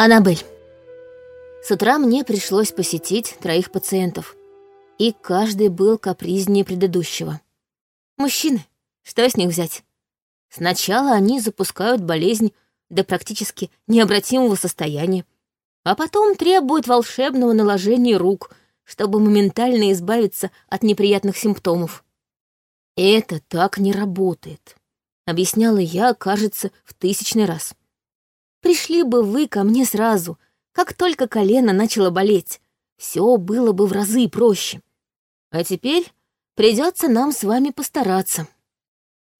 Аннабель. С утра мне пришлось посетить троих пациентов, и каждый был капризнее предыдущего. Мужчины, что с них взять? Сначала они запускают болезнь до практически необратимого состояния, а потом требуют волшебного наложения рук, чтобы моментально избавиться от неприятных симптомов. «Это так не работает», — объясняла я, кажется, в тысячный раз. «Пришли бы вы ко мне сразу, как только колено начало болеть, все было бы в разы проще. А теперь придется нам с вами постараться».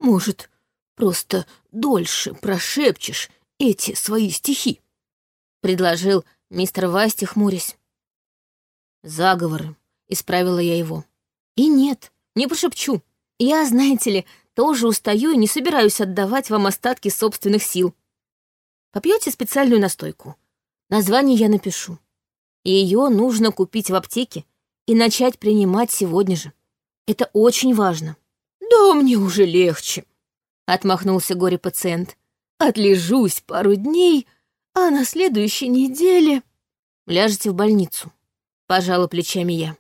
«Может, просто дольше прошепчешь эти свои стихи?» — предложил мистер Васти, хмурясь. «Заговоры», — исправила я его. «И нет, не пошепчу. Я, знаете ли, тоже устаю и не собираюсь отдавать вам остатки собственных сил. Попьете специальную настойку. Название я напишу. Ее нужно купить в аптеке и начать принимать сегодня же. Это очень важно. Да мне уже легче, отмахнулся горе-пациент. Отлежусь пару дней, а на следующей неделе... Ляжете в больницу, пожала плечами я.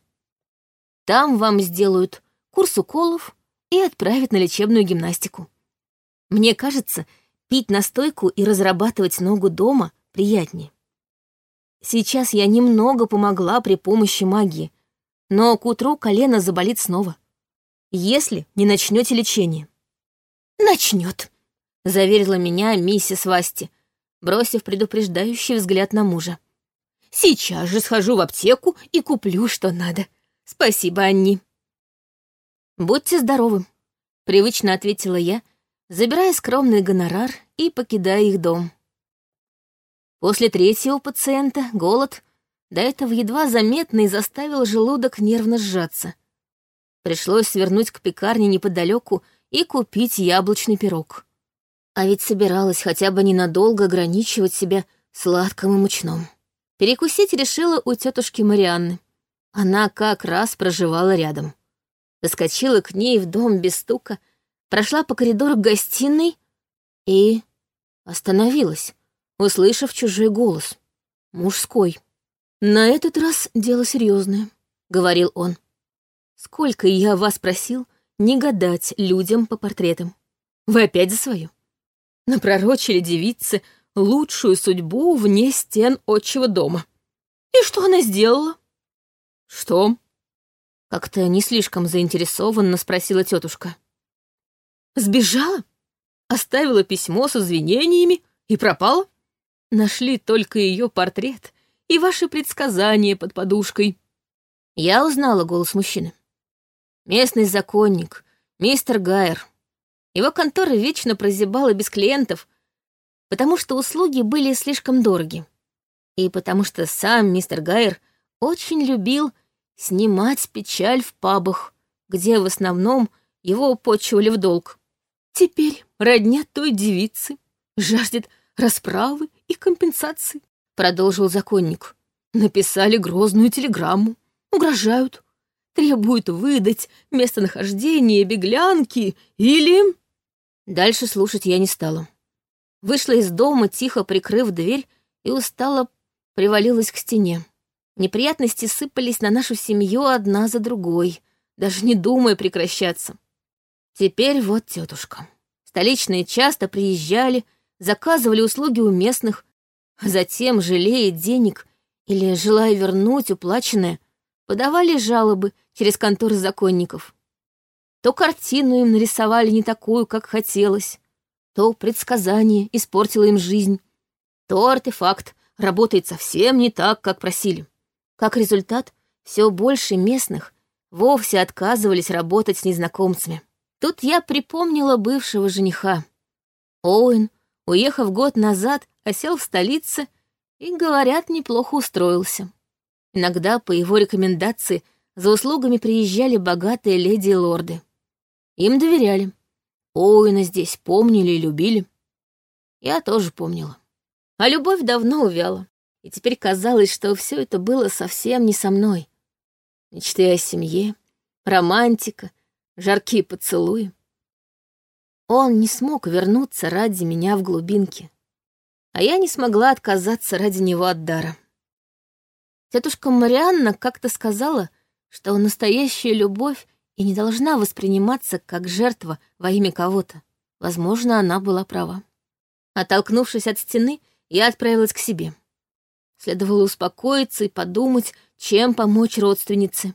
Там вам сделают курс уколов, и отправит на лечебную гимнастику. Мне кажется, пить настойку и разрабатывать ногу дома приятнее. Сейчас я немного помогла при помощи магии, но к утру колено заболит снова. Если не начнете лечение. Начнет, заверила меня миссис Васти, бросив предупреждающий взгляд на мужа. Сейчас же схожу в аптеку и куплю, что надо. Спасибо, Анни. «Будьте здоровы», — привычно ответила я, забирая скромный гонорар и покидая их дом. После третьего пациента голод, до этого едва заметный, заставил желудок нервно сжаться. Пришлось свернуть к пекарне неподалеку и купить яблочный пирог. А ведь собиралась хотя бы ненадолго ограничивать себя сладким и мучном. Перекусить решила у тетушки Марианны. Она как раз проживала рядом заскочила к ней в дом без стука, прошла по коридору к гостиной и остановилась, услышав чужой голос. Мужской. «На этот раз дело серьезное, говорил он. «Сколько я вас просил не гадать людям по портретам. Вы опять за свое. Напророчили девице лучшую судьбу вне стен отчего дома. И что она сделала?» «Что?» Как-то не слишком заинтересованно спросила тетушка. Сбежала? Оставила письмо с извинениями и пропала? Нашли только ее портрет и ваши предсказания под подушкой. Я узнала голос мужчины. Местный законник, мистер Гайер. Его контора вечно прозябала без клиентов, потому что услуги были слишком дороги. И потому что сам мистер Гайер очень любил снимать печаль в пабах, где в основном его почивали в долг. Теперь родня той девицы жаждет расправы и компенсации, продолжил законник. Написали грозную телеграмму, угрожают, требуют выдать местонахождение беглянки или... Дальше слушать я не стала. Вышла из дома, тихо прикрыв дверь, и устало привалилась к стене. Неприятности сыпались на нашу семью одна за другой, даже не думая прекращаться. Теперь вот тетушка. Столичные часто приезжали, заказывали услуги у местных, а затем, жалея денег или желая вернуть уплаченное, подавали жалобы через конторы законников. То картину им нарисовали не такую, как хотелось, то предсказание испортило им жизнь, то артефакт работает совсем не так, как просили. Как результат, все больше местных вовсе отказывались работать с незнакомцами. Тут я припомнила бывшего жениха. Оуэн, уехав год назад, осел в столице и, говорят, неплохо устроился. Иногда по его рекомендации за услугами приезжали богатые леди и лорды. Им доверяли. Оуэна здесь помнили и любили. Я тоже помнила. А любовь давно увяла и теперь казалось, что все это было совсем не со мной. Мечты о семье, романтика, жаркие поцелуи. Он не смог вернуться ради меня в глубинке. а я не смогла отказаться ради него от дара. Тетушка Марианна как-то сказала, что настоящая любовь и не должна восприниматься как жертва во имя кого-то. Возможно, она была права. Оттолкнувшись от стены, я отправилась к себе. Следовало успокоиться и подумать, чем помочь родственнице.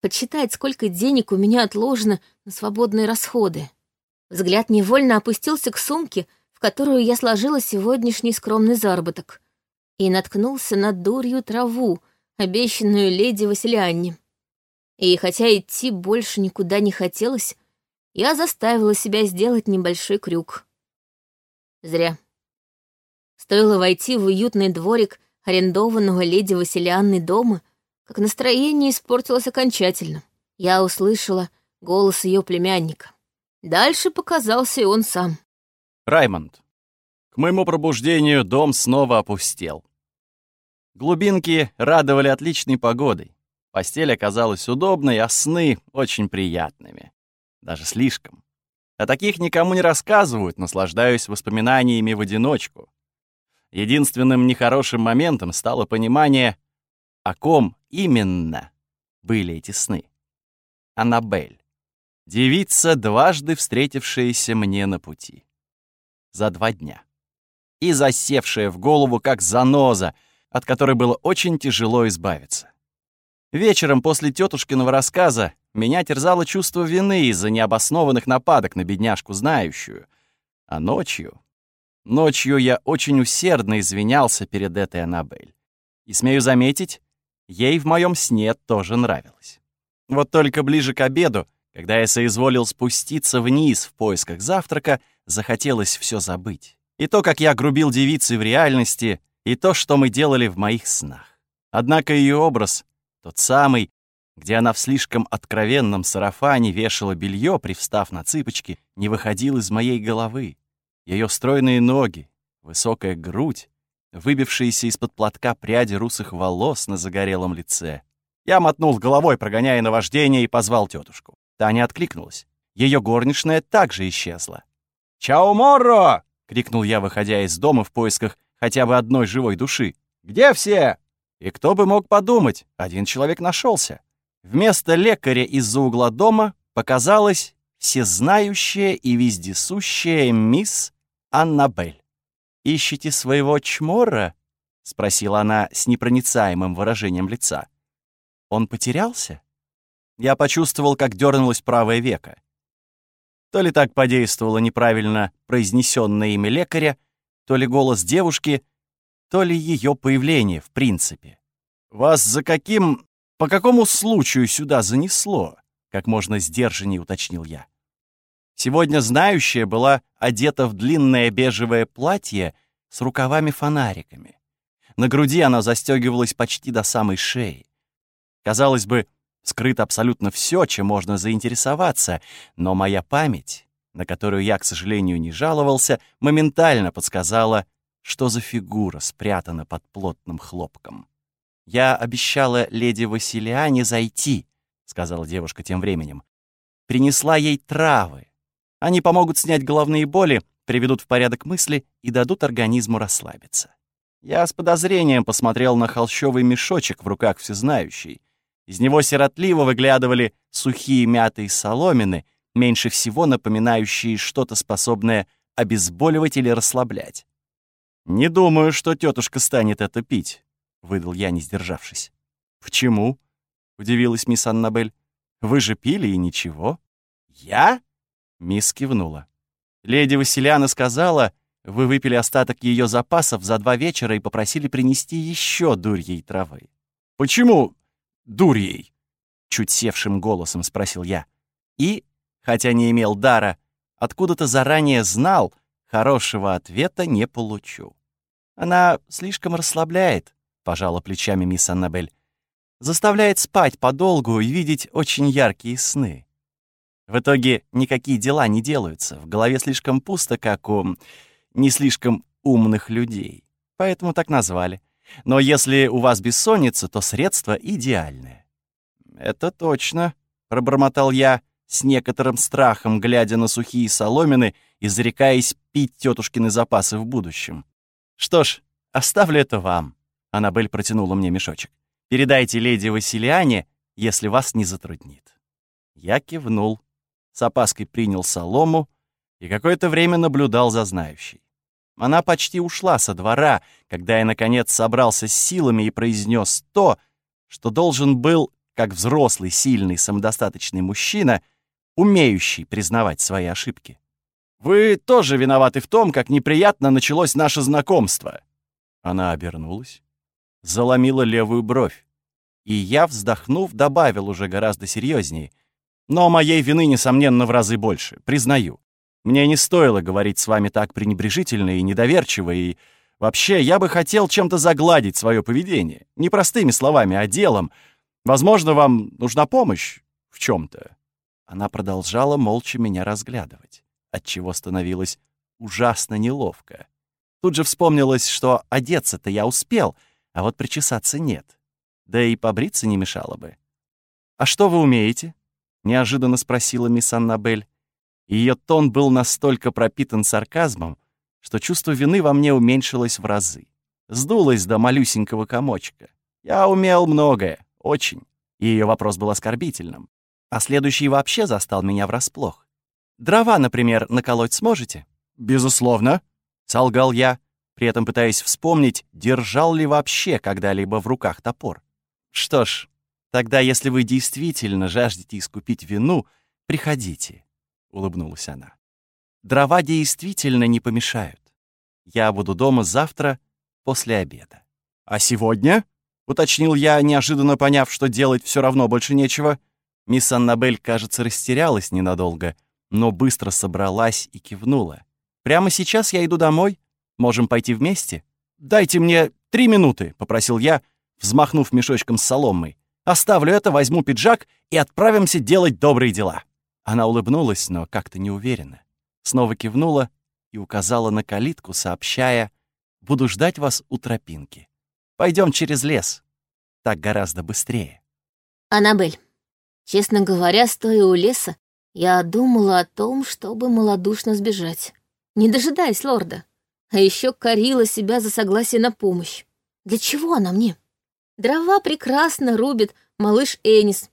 Подсчитать, сколько денег у меня отложено на свободные расходы. Взгляд невольно опустился к сумке, в которую я сложила сегодняшний скромный заработок, и наткнулся на дурью траву, обещанную леди Василианне. И хотя идти больше никуда не хотелось, я заставила себя сделать небольшой крюк. Зря. Стоило войти в уютный дворик арендованного леди Василианны дома, как настроение испортилось окончательно. Я услышала голос ее племянника. Дальше показался и он сам. Раймонд. К моему пробуждению дом снова опустел. Глубинки радовали отличной погодой. Постель оказалась удобной, а сны очень приятными. Даже слишком. О таких никому не рассказывают, наслаждаюсь воспоминаниями в одиночку. Единственным нехорошим моментом стало понимание, о ком именно были эти сны. Аннабель. Девица, дважды встретившаяся мне на пути. За два дня. И засевшая в голову, как заноза, от которой было очень тяжело избавиться. Вечером после тетушкиного рассказа меня терзало чувство вины из-за необоснованных нападок на бедняжку знающую. А ночью... Ночью я очень усердно извинялся перед этой Аннабель. И, смею заметить, ей в моем сне тоже нравилось. Вот только ближе к обеду, когда я соизволил спуститься вниз в поисках завтрака, захотелось все забыть. И то, как я грубил девицы в реальности, и то, что мы делали в моих снах. Однако ее образ, тот самый, где она в слишком откровенном сарафане вешала белье, привстав на цыпочки, не выходил из моей головы. Ее стройные ноги, высокая грудь, выбившиеся из-под платка пряди русых волос на загорелом лице. Я мотнул головой, прогоняя наваждение, и позвал тетушку. Таня откликнулась. Ее горничная также исчезла. «Чао, Морро!» — крикнул я, выходя из дома в поисках хотя бы одной живой души. «Где все?» И кто бы мог подумать, один человек нашелся. Вместо лекаря из-за угла дома показалась всезнающая и вездесущая мисс Аннабель. «Ищете своего чмора?» — спросила она с непроницаемым выражением лица. «Он потерялся?» Я почувствовал, как дернулось правое веко. То ли так подействовало неправильно произнесенное имя лекаря, то ли голос девушки, то ли ее появление в принципе. «Вас за каким... по какому случаю сюда занесло?» Как можно сдержаннее уточнил я. Сегодня знающая была одета в длинное бежевое платье с рукавами-фонариками. На груди она застегивалась почти до самой шеи. Казалось бы, скрыто абсолютно все, чем можно заинтересоваться, но моя память, на которую я, к сожалению, не жаловался, моментально подсказала, что за фигура спрятана под плотным хлопком. «Я обещала леди Василиане зайти», — сказала девушка тем временем. «Принесла ей травы. Они помогут снять головные боли, приведут в порядок мысли и дадут организму расслабиться». Я с подозрением посмотрел на холщовый мешочек в руках всезнающей. Из него сиротливо выглядывали сухие мятые соломины, меньше всего напоминающие что-то способное обезболивать или расслаблять. «Не думаю, что тетушка станет это пить», — выдал я, не сдержавшись. «Почему?» — удивилась мисс Аннабель. «Вы же пили и ничего». «Я?» — мисс кивнула. «Леди Василиана сказала, вы выпили остаток ее запасов за два вечера и попросили принести еще дурьей травы». «Почему дурьей?» — чуть севшим голосом спросил я. И, хотя не имел дара, откуда-то заранее знал, хорошего ответа не получу. Она слишком расслабляет, пожала плечами мисс Аннабель. Заставляет спать подолгу и видеть очень яркие сны. В итоге никакие дела не делаются, в голове слишком пусто, как у не слишком умных людей. Поэтому так назвали. Но если у вас бессонница, то средство идеальное. «Это точно», — пробормотал я, с некоторым страхом, глядя на сухие соломины и зарекаясь пить тетушкины запасы в будущем. Что ж, оставлю это вам. Аннабель протянула мне мешочек. Передайте леди Василиане, если вас не затруднит. Я кивнул, с опаской принял солому и какое-то время наблюдал за знающей. Она почти ушла со двора, когда я, наконец, собрался с силами и произнес то, что должен был, как взрослый, сильный, самодостаточный мужчина, умеющий признавать свои ошибки. «Вы тоже виноваты в том, как неприятно началось наше знакомство». Она обернулась, заломила левую бровь, и я, вздохнув, добавил уже гораздо серьезнее. «Но моей вины, несомненно, в разы больше, признаю. Мне не стоило говорить с вами так пренебрежительно и недоверчиво, и вообще я бы хотел чем-то загладить свое поведение. Не простыми словами, а делом. Возможно, вам нужна помощь в чем-то. Она продолжала молча меня разглядывать, отчего становилось ужасно неловко. Тут же вспомнилось, что одеться-то я успел, а вот причесаться нет. Да и побриться не мешало бы. «А что вы умеете?» — неожиданно спросила мисс Аннабель. Ее тон был настолько пропитан сарказмом, что чувство вины во мне уменьшилось в разы. Сдулось до малюсенького комочка. Я умел многое, очень. И ее вопрос был оскорбительным. А следующий вообще застал меня врасплох. «Дрова, например, наколоть сможете?» «Безусловно», — солгал я, при этом пытаясь вспомнить, держал ли вообще когда-либо в руках топор. «Что ж, тогда если вы действительно жаждете искупить вину, приходите. — улыбнулась она. «Дрова действительно не помешают. Я буду дома завтра после обеда». «А сегодня?» — уточнил я, неожиданно поняв, что делать все равно больше нечего. Мисс Аннабель, кажется, растерялась ненадолго, но быстро собралась и кивнула. «Прямо сейчас я иду домой. Можем пойти вместе?» «Дайте мне три минуты», — попросил я, взмахнув мешочком с соломой. «Оставлю это, возьму пиджак и отправимся делать добрые дела». Она улыбнулась, но как-то неуверенно. Снова кивнула и указала на калитку, сообщая, «Буду ждать вас у тропинки. Пойдем через лес. Так гораздо быстрее». «Аннабель, честно говоря, стоя у леса, я думала о том, чтобы малодушно сбежать, не дожидаясь лорда. А еще корила себя за согласие на помощь. Для чего она мне? Дрова прекрасно рубит малыш Энис,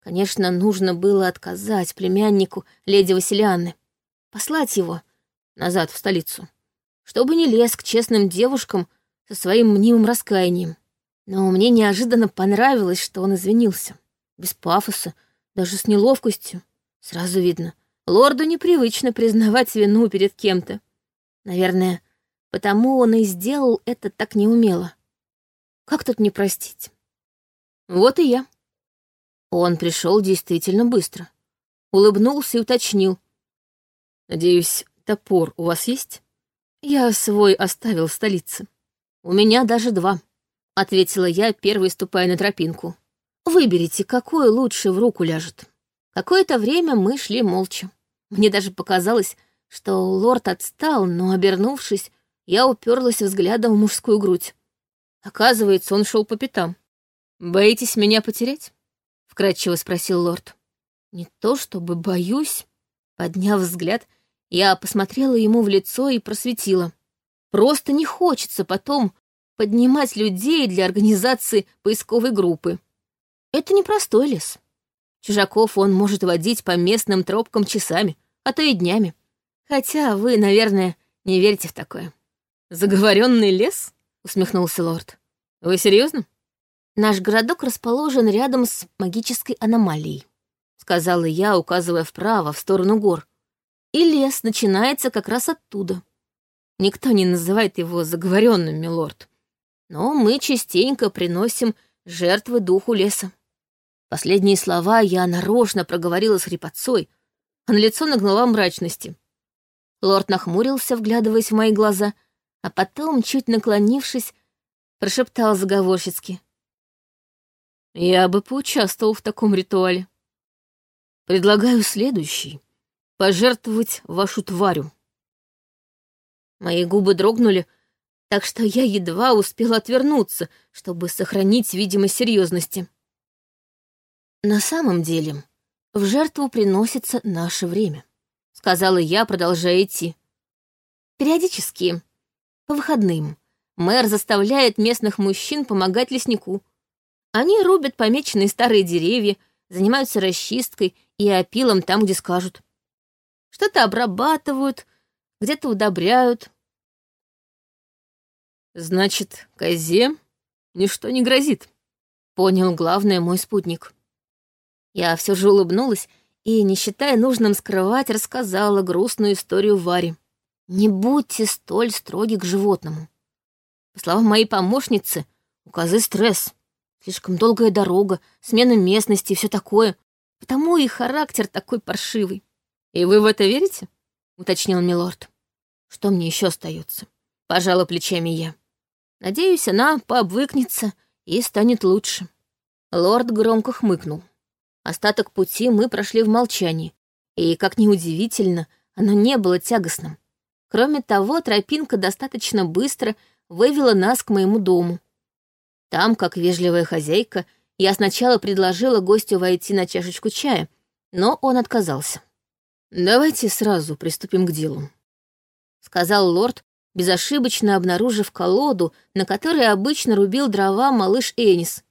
Конечно, нужно было отказать племяннику леди Василианны, послать его назад в столицу, чтобы не лез к честным девушкам со своим мнимым раскаянием. Но мне неожиданно понравилось, что он извинился. Без пафоса, даже с неловкостью. Сразу видно, лорду непривычно признавать вину перед кем-то. Наверное, потому он и сделал это так неумело. Как тут не простить? Вот и я. Он пришел действительно быстро. Улыбнулся и уточнил. «Надеюсь, топор у вас есть?» «Я свой оставил в столице». «У меня даже два», — ответила я, первой ступая на тропинку. «Выберите, какой лучше в руку ляжет». Какое-то время мы шли молча. Мне даже показалось, что лорд отстал, но, обернувшись, я уперлась взглядом в мужскую грудь. Оказывается, он шел по пятам. «Боитесь меня потерять?» вкрадчиво спросил лорд. Не то чтобы боюсь. Подняв взгляд, я посмотрела ему в лицо и просветила. Просто не хочется потом поднимать людей для организации поисковой группы. Это непростой лес. Чужаков он может водить по местным тропкам часами, а то и днями. Хотя вы, наверное, не верите в такое. Заговоренный лес? Усмехнулся лорд. Вы серьезно? Наш городок расположен рядом с магической аномалией, сказала я, указывая вправо, в сторону гор. И лес начинается как раз оттуда. Никто не называет его заговоренным, милорд. Но мы частенько приносим жертвы духу леса. Последние слова я нарочно проговорила с хрипотцой, а на лицо нагнала мрачности. Лорд нахмурился, вглядываясь в мои глаза, а потом, чуть наклонившись, прошептал заговорщицки. Я бы поучаствовал в таком ритуале. Предлагаю следующий. Пожертвовать вашу тварю. Мои губы дрогнули, так что я едва успела отвернуться, чтобы сохранить видимость серьезности. На самом деле, в жертву приносится наше время, сказала я, продолжая идти. Периодически По выходным мэр заставляет местных мужчин помогать леснику. Они рубят помеченные старые деревья, занимаются расчисткой и опилом там, где скажут. Что-то обрабатывают, где-то удобряют. Значит, козе ничто не грозит, понял главное мой спутник. Я все же улыбнулась и, не считая нужным скрывать, рассказала грустную историю Варе. Не будьте столь строги к животному. По словам моей помощницы, у козы стресс. Слишком долгая дорога, смена местности и все такое. Потому и характер такой паршивый. «И вы в это верите?» — уточнил милорд. «Что мне еще остается? Пожала плечами я. Надеюсь, она пообвыкнется и станет лучше. Лорд громко хмыкнул. Остаток пути мы прошли в молчании, и, как ни удивительно, оно не было тягостным. Кроме того, тропинка достаточно быстро вывела нас к моему дому. Там, как вежливая хозяйка, я сначала предложила гостю войти на чашечку чая, но он отказался. «Давайте сразу приступим к делу», — сказал лорд, безошибочно обнаружив колоду, на которой обычно рубил дрова малыш Энис.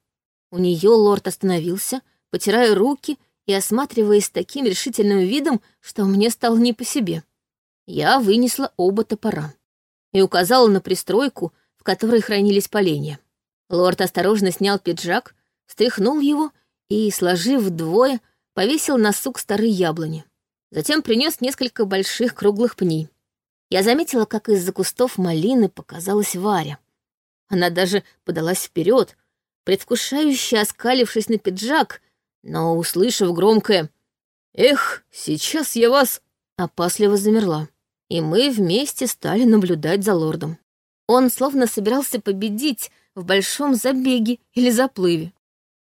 У нее лорд остановился, потирая руки и осматриваясь таким решительным видом, что мне стало не по себе. Я вынесла оба топора и указала на пристройку, в которой хранились поленья. Лорд осторожно снял пиджак, стряхнул его и, сложив вдвое, повесил на сук старой яблони. Затем принес несколько больших круглых пней. Я заметила, как из-за кустов малины показалась Варя. Она даже подалась вперед, предвкушающе оскалившись на пиджак, но, услышав громкое «Эх, сейчас я вас...» опасливо замерла, и мы вместе стали наблюдать за лордом. Он словно собирался победить в большом забеге или заплыве.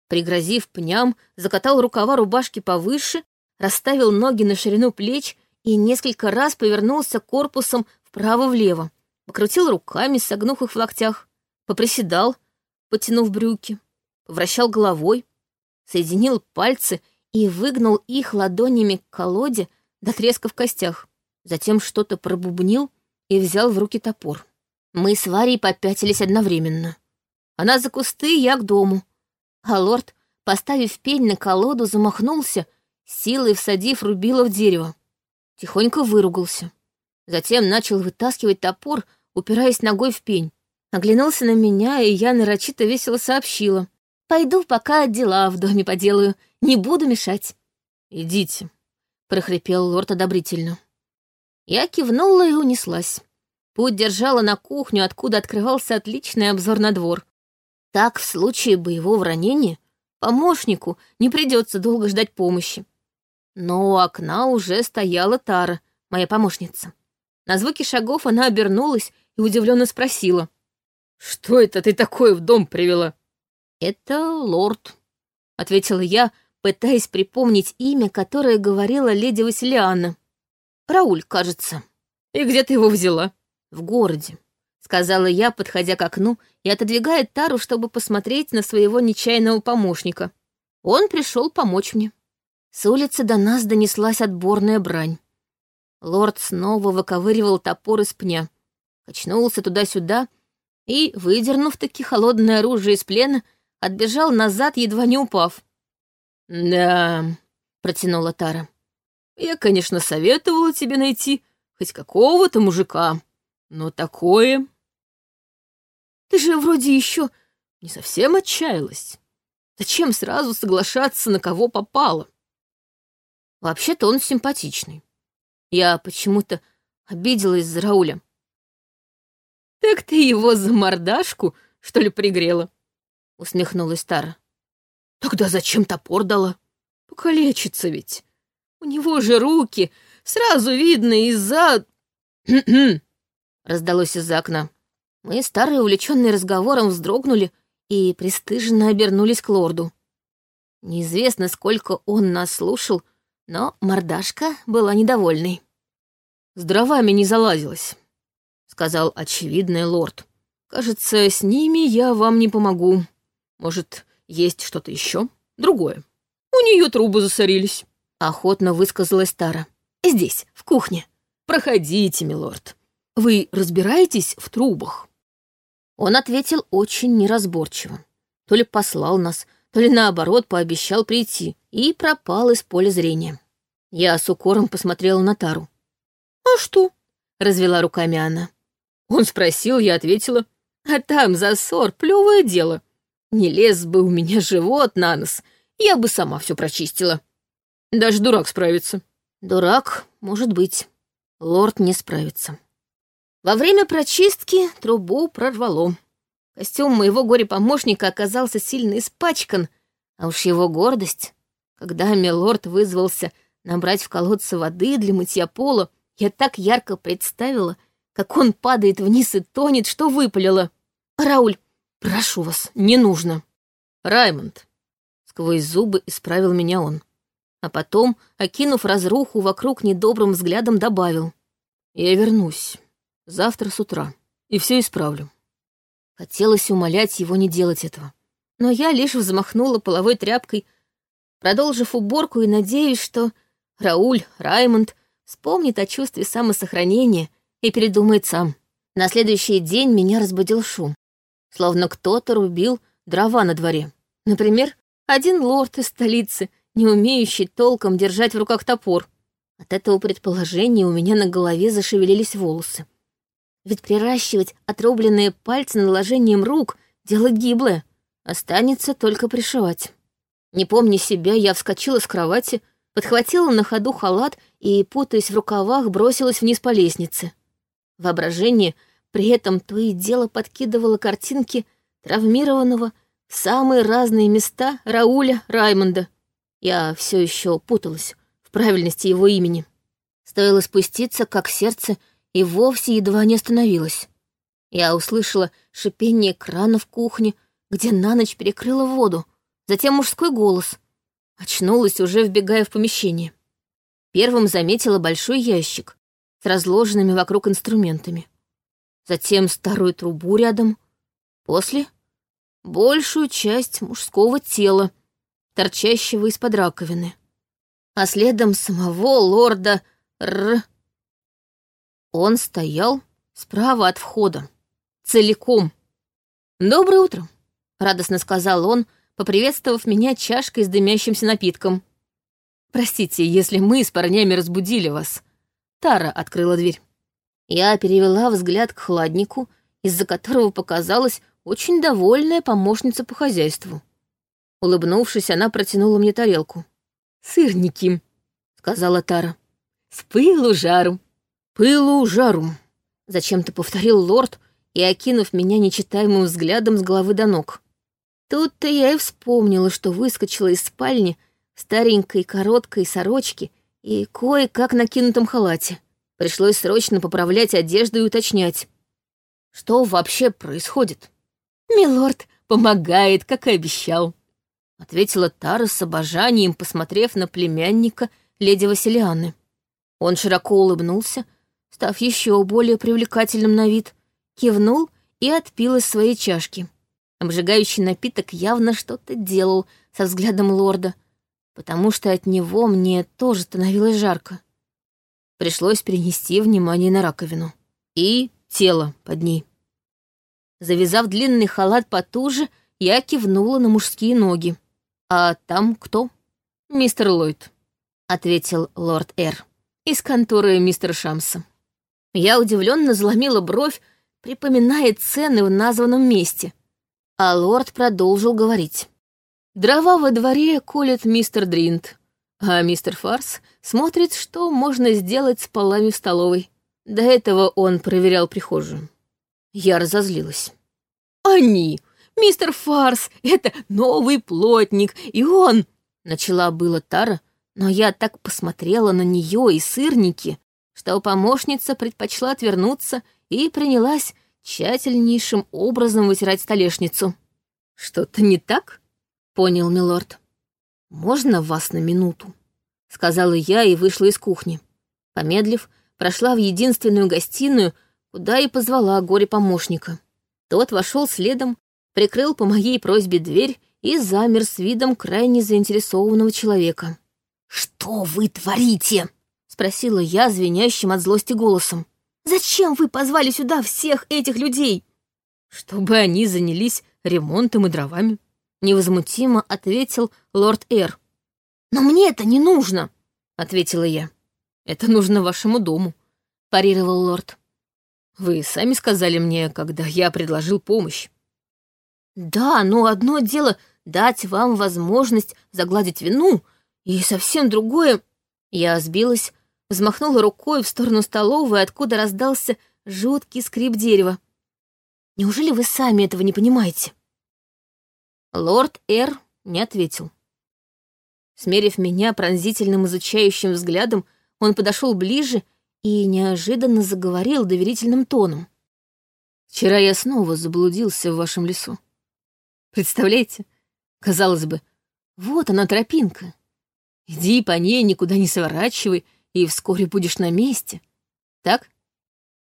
Пригрозив пням, закатал рукава рубашки повыше, расставил ноги на ширину плеч и несколько раз повернулся корпусом вправо-влево, покрутил руками, согнув их в локтях, поприседал, потянув брюки, вращал головой, соединил пальцы и выгнал их ладонями к колоде до треска в костях. Затем что-то пробубнил и взял в руки топор. Мы с Варей попятились одновременно. Она за кусты, я к дому. А лорд, поставив пень на колоду, замахнулся, силой всадив рубило в дерево тихонько выругался. Затем начал вытаскивать топор, упираясь ногой в пень. Оглянулся на меня, и я нарочито весело сообщила. «Пойду, пока дела в доме поделаю. Не буду мешать». «Идите», — прохрипел лорд одобрительно. Я кивнула и унеслась. Путь держала на кухню, откуда открывался отличный обзор на двор. Так, в случае боевого ранения, помощнику не придется долго ждать помощи. Но у окна уже стояла Тара, моя помощница. На звуки шагов она обернулась и удивленно спросила. «Что это ты такое в дом привела?» «Это лорд», — ответила я, пытаясь припомнить имя, которое говорила леди Василиана. «Рауль, кажется». «И где ты его взяла?» «В городе», — сказала я, подходя к окну и отодвигая Тару, чтобы посмотреть на своего нечаянного помощника. Он пришел помочь мне. С улицы до нас донеслась отборная брань. Лорд снова выковыривал топор из пня, качнулся туда-сюда и, выдернув таки холодное оружие из плена, отбежал назад, едва не упав. «Да», — протянула Тара, — «я, конечно, советовала тебе найти хоть какого-то мужика, но такое...» «Ты же вроде еще не совсем отчаялась. Зачем сразу соглашаться, на кого попало?» Вообще-то он симпатичный. Я почему-то обиделась за Рауля. «Так ты его за мордашку, что ли, пригрела?» — усмехнулась Тара. «Тогда зачем топор дала? Покалечится ведь. У него же руки, сразу видно из-за...» раздалось из-за окна. Мы, старые, увлеченные разговором, вздрогнули и пристыженно обернулись к лорду. Неизвестно, сколько он нас слушал, — но мордашка была недовольной. «С дровами не залазилась», — сказал очевидный лорд. «Кажется, с ними я вам не помогу. Может, есть что-то еще? Другое. У нее трубы засорились», — охотно высказалась Тара. «Здесь, в кухне». «Проходите, милорд», — вы разбираетесь в трубах?» Он ответил очень неразборчиво. То ли послал нас, то ли наоборот пообещал прийти и пропал из поля зрения. Я с укором посмотрела на Тару. «А что?» — развела руками она. Он спросил, я ответила. «А там засор, плевое дело. Не лез бы у меня живот на нос, я бы сама все прочистила. Даже дурак справится». «Дурак, может быть. Лорд не справится». Во время прочистки трубу прорвало. Костюм моего горе-помощника оказался сильно испачкан, а уж его гордость. Когда милорд вызвался набрать в колодце воды для мытья пола, я так ярко представила, как он падает вниз и тонет, что выпалило. «Рауль, прошу вас, не нужно». «Раймонд», — сквозь зубы исправил меня он. А потом, окинув разруху вокруг недобрым взглядом, добавил. «Я вернусь. Завтра с утра. И все исправлю». Хотелось умолять его не делать этого. Но я лишь взмахнула половой тряпкой, продолжив уборку и надеюсь, что Рауль, Раймонд вспомнит о чувстве самосохранения и передумает сам. На следующий день меня разбудил шум. Словно кто-то рубил дрова на дворе. Например, один лорд из столицы, не умеющий толком держать в руках топор. От этого предположения у меня на голове зашевелились волосы. Ведь приращивать отрубленные пальцы наложением рук — дело гиблое. Останется только пришивать. Не помня себя, я вскочила с кровати, подхватила на ходу халат и, путаясь в рукавах, бросилась вниз по лестнице. Воображение при этом то и дело подкидывало картинки травмированного в самые разные места Рауля Раймонда. Я все еще путалась в правильности его имени. Стоило спуститься, как сердце и вовсе едва не остановилась. Я услышала шипение крана в кухне, где на ночь перекрыла воду, затем мужской голос. Очнулась, уже вбегая в помещение. Первым заметила большой ящик с разложенными вокруг инструментами. Затем старую трубу рядом. После — большую часть мужского тела, торчащего из-под раковины. А следом самого лорда Р он стоял справа от входа, целиком. «Доброе утро», — радостно сказал он, поприветствовав меня чашкой с дымящимся напитком. «Простите, если мы с парнями разбудили вас». Тара открыла дверь. Я перевела взгляд к хладнику, из-за которого показалась очень довольная помощница по хозяйству. Улыбнувшись, она протянула мне тарелку. «Сырники», — сказала Тара. «С пылу жару» пылу жару», — зачем-то повторил лорд и, окинув меня нечитаемым взглядом с головы до ног. Тут-то я и вспомнила, что выскочила из спальни в старенькой короткой сорочке и кое-как накинутом халате. Пришлось срочно поправлять одежду и уточнять. Что вообще происходит? «Милорд помогает, как и обещал», — ответила Тара с обожанием, посмотрев на племянника леди Василианы. Он широко улыбнулся, — став еще более привлекательным на вид, кивнул и отпил из своей чашки. Обжигающий напиток явно что-то делал со взглядом лорда, потому что от него мне тоже становилось жарко. Пришлось перенести внимание на раковину и тело под ней. Завязав длинный халат потуже, я кивнула на мужские ноги. «А там кто?» «Мистер Ллойд», — ответил лорд Эр, из конторы мистера Шамса. Я удивленно заломила бровь, припоминая цены в названном месте. А лорд продолжил говорить. Дрова во дворе колет мистер Дринт, а мистер Фарс смотрит, что можно сделать с полами в столовой. До этого он проверял прихожую. Я разозлилась. «Они! Мистер Фарс! Это новый плотник, и он...» Начала было Тара, но я так посмотрела на нее и сырники, что помощница предпочла отвернуться и принялась тщательнейшим образом вытирать столешницу. «Что-то не так?» — понял милорд. «Можно вас на минуту?» — сказала я и вышла из кухни. Помедлив, прошла в единственную гостиную, куда и позвала горе-помощника. Тот вошел следом, прикрыл по моей просьбе дверь и замер с видом крайне заинтересованного человека. «Что вы творите?» спросила я звенящим от злости голосом. Зачем вы позвали сюда всех этих людей?» «Чтобы они занялись ремонтом и дровами», — невозмутимо ответил лорд Эр. «Но мне это не нужно», — ответила я. «Это нужно вашему дому», — парировал лорд. «Вы сами сказали мне, когда я предложил помощь». «Да, но одно дело дать вам возможность загладить вину, и совсем другое...» Я сбилась, взмахнула рукой в сторону столовой, откуда раздался жуткий скрип дерева. «Неужели вы сами этого не понимаете?» Лорд Эр не ответил. Смерив меня пронзительным изучающим взглядом, он подошел ближе и неожиданно заговорил доверительным тоном. «Вчера я снова заблудился в вашем лесу. Представляете? Казалось бы, вот она тропинка. Иди по ней, никуда не сворачивай, и вскоре будешь на месте. Так?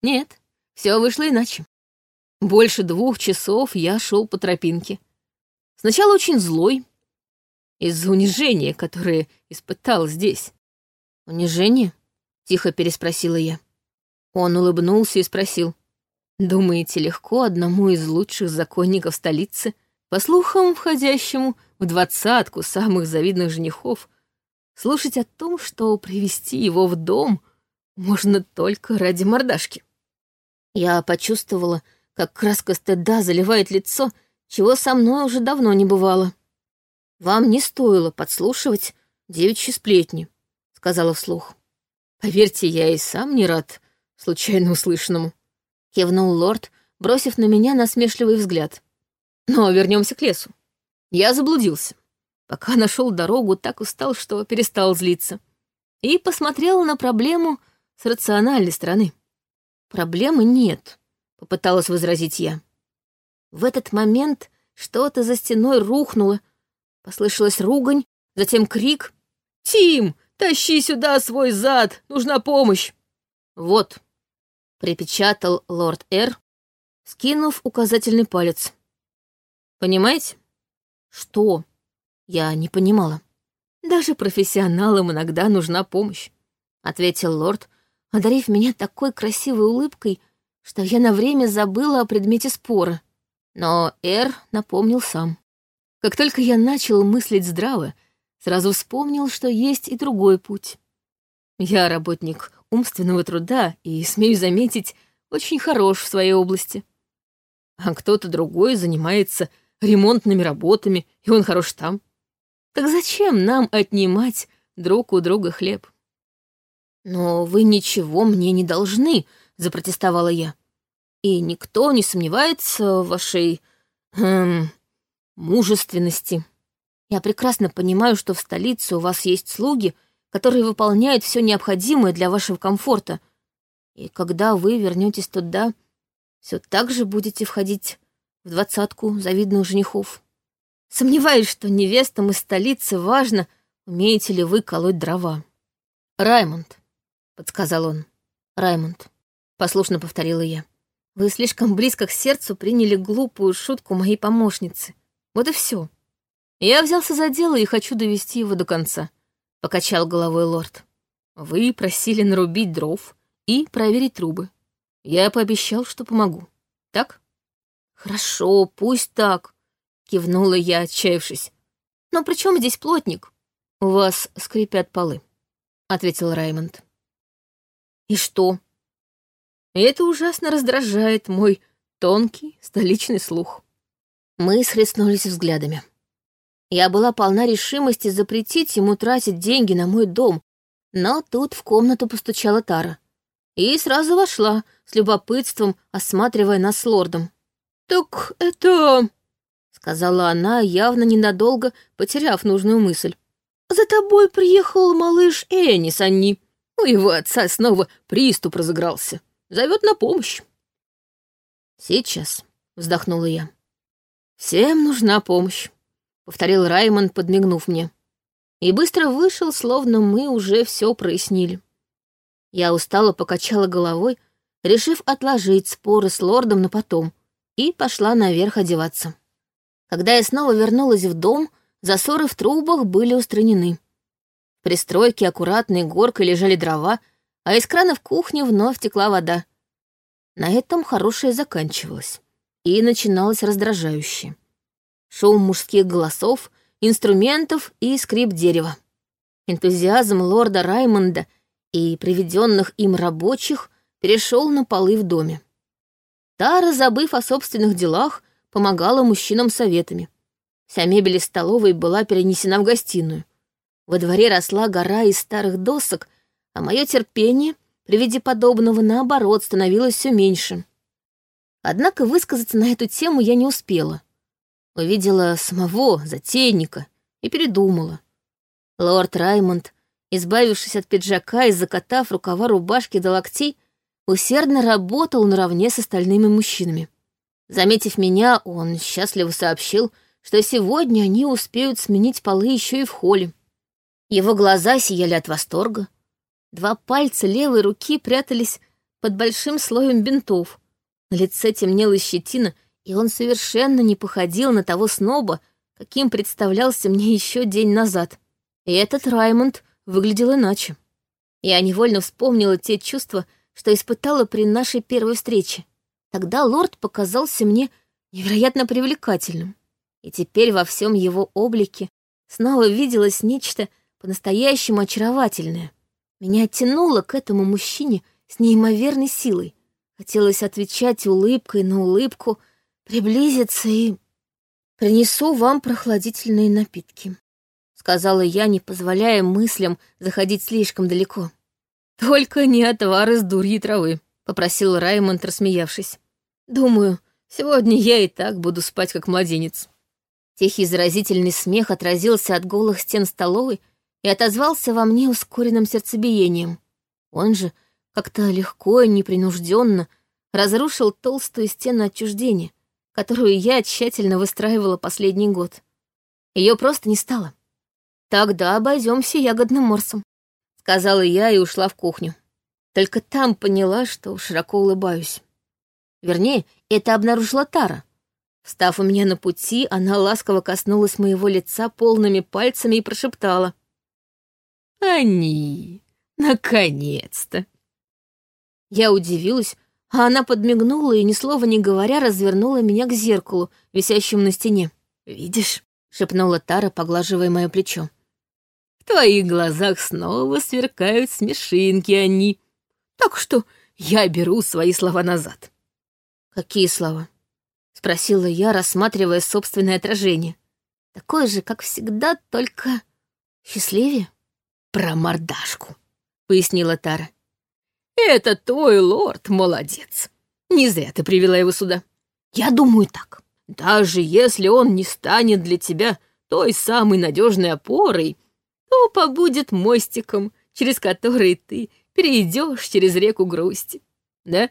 Нет, все вышло иначе. Больше двух часов я шел по тропинке. Сначала очень злой, из-за унижения, которое испытал здесь. «Унижение?» — тихо переспросила я. Он улыбнулся и спросил. «Думаете, легко одному из лучших законников столицы, по слухам, входящему в двадцатку самых завидных женихов, слушать о том, что привести его в дом можно только ради мордашки?» Я почувствовала, как краска стыда заливает лицо, чего со мной уже давно не бывало. «Вам не стоило подслушивать девичьи сплетни», — сказала вслух. «Поверьте, я и сам не рад случайно услышанному», — кивнул лорд, бросив на меня насмешливый взгляд. «Но вернемся к лесу. Я заблудился. Пока нашел дорогу, так устал, что перестал злиться. И посмотрел на проблему с рациональной стороны. Проблемы нет», — попыталась возразить я. В этот момент что-то за стеной рухнуло, послышалась ругань, затем крик. «Тим, тащи сюда свой зад, нужна помощь!» «Вот», — припечатал лорд Р, скинув указательный палец. «Понимаете?» «Что?» Я не понимала. «Даже профессионалам иногда нужна помощь», — ответил лорд, одарив меня такой красивой улыбкой, что я на время забыла о предмете спора. Но Эр напомнил сам. Как только я начал мыслить здраво, сразу вспомнил, что есть и другой путь. Я работник умственного труда и, смею заметить, очень хорош в своей области. А кто-то другой занимается ремонтными работами, и он хорош там. Так зачем нам отнимать друг у друга хлеб? «Но вы ничего мне не должны», — запротестовала я и никто не сомневается в вашей... Эм, мужественности. Я прекрасно понимаю, что в столице у вас есть слуги, которые выполняют все необходимое для вашего комфорта. И когда вы вернетесь туда, все так же будете входить в двадцатку завидных женихов. Сомневаюсь, что невестам из столицы важно, умеете ли вы колоть дрова. Раймонд, — подсказал он. Раймонд, — послушно повторила я. Вы слишком близко к сердцу приняли глупую шутку моей помощницы. Вот и все. Я взялся за дело и хочу довести его до конца, — покачал головой лорд. Вы просили нарубить дров и проверить трубы. Я пообещал, что помогу. Так? Хорошо, пусть так, — кивнула я, отчаявшись. Но при чем здесь плотник? У вас скрипят полы, — ответил Раймонд. И что? Это ужасно раздражает мой тонкий столичный слух. Мы схлестнулись взглядами. Я была полна решимости запретить ему тратить деньги на мой дом, но тут в комнату постучала Тара. И сразу вошла, с любопытством осматривая нас с лордом. «Так это...» — сказала она, явно ненадолго потеряв нужную мысль. «За тобой приехал малыш Энис, Анни. У его отца снова приступ разыгрался. Зовет на помощь. Сейчас, вздохнула я. Всем нужна помощь, повторил Раймонд, подмигнув мне. И быстро вышел, словно мы уже все прояснили. Я устало покачала головой, решив отложить споры с лордом на потом, и пошла наверх одеваться. Когда я снова вернулась в дом, засоры в трубах были устранены. В пристройке аккуратной горкой лежали дрова, а из крана в кухне вновь текла вода. На этом хорошее заканчивалось. И начиналось раздражающее. Шум мужских голосов, инструментов и скрип дерева. Энтузиазм лорда Раймонда и приведенных им рабочих перешел на полы в доме. Тара, забыв о собственных делах, помогала мужчинам советами. Вся мебель из столовой была перенесена в гостиную. Во дворе росла гора из старых досок, а мое терпение при виде подобного, наоборот, становилось все меньше. Однако высказаться на эту тему я не успела. Увидела самого затейника и передумала. Лорд Раймонд, избавившись от пиджака и закатав рукава рубашки до локтей, усердно работал наравне с остальными мужчинами. Заметив меня, он счастливо сообщил, что сегодня они успеют сменить полы еще и в холле. Его глаза сияли от восторга. Два пальца левой руки прятались под большим слоем бинтов. На лице темнела щетина, и он совершенно не походил на того сноба, каким представлялся мне еще день назад. И этот Раймонд выглядел иначе. Я невольно вспомнила те чувства, что испытала при нашей первой встрече. Тогда лорд показался мне невероятно привлекательным. И теперь во всем его облике снова виделось нечто по-настоящему очаровательное. Меня тянуло к этому мужчине с неимоверной силой. Хотелось отвечать улыбкой на улыбку, приблизиться и... «Принесу вам прохладительные напитки», — сказала я, не позволяя мыслям заходить слишком далеко. «Только не отвар из дурьей травы», — попросил Раймонд, рассмеявшись. «Думаю, сегодня я и так буду спать, как младенец». Тихий заразительный смех отразился от голых стен столовой и отозвался во мне ускоренным сердцебиением. Он же как-то легко и непринужденно разрушил толстую стену отчуждения, которую я тщательно выстраивала последний год. Ее просто не стало. Тогда обойдемся ягодным морсом сказала я и ушла в кухню. Только там поняла, что широко улыбаюсь. Вернее, это обнаружила Тара. Встав у меня на пути, она ласково коснулась моего лица полными пальцами и прошептала. «Они! Наконец-то!» Я удивилась, а она подмигнула и, ни слова не говоря, развернула меня к зеркалу, висящему на стене. «Видишь?» — шепнула Тара, поглаживая мое плечо. В твоих глазах снова сверкают смешинки они. Так что я беру свои слова назад. Какие слова? Спросила я, рассматривая собственное отражение. Такое же, как всегда, только счастливее. Про мордашку, пояснила Тара. Это твой лорд молодец. Не зря ты привела его сюда. Я думаю так. Даже если он не станет для тебя той самой надежной опорой, то побудет мостиком, через который ты перейдешь через реку грусти. Да?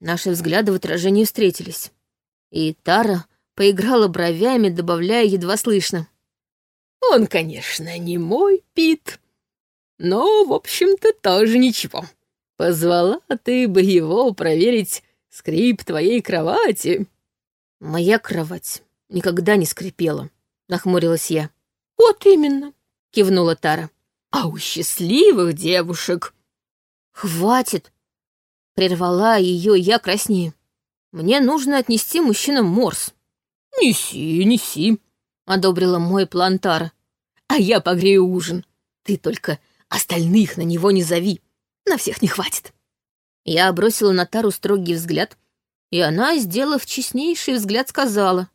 Наши взгляды в отражении встретились. И Тара поиграла бровями, добавляя едва слышно. Он, конечно, не мой Пит, но, в общем-то, тоже ничего. Позвала ты бы его проверить скрип твоей кровати. Моя кровать никогда не скрипела, нахмурилась я. Вот именно. — кивнула Тара. «А у счастливых девушек...» «Хватит!» — прервала ее я краснее. «Мне нужно отнести мужчинам морс». «Неси, неси», — одобрила мой план Тара. «А я погрею ужин. Ты только остальных на него не зови. На всех не хватит». Я бросила на Тару строгий взгляд, и она, сделав честнейший взгляд, сказала.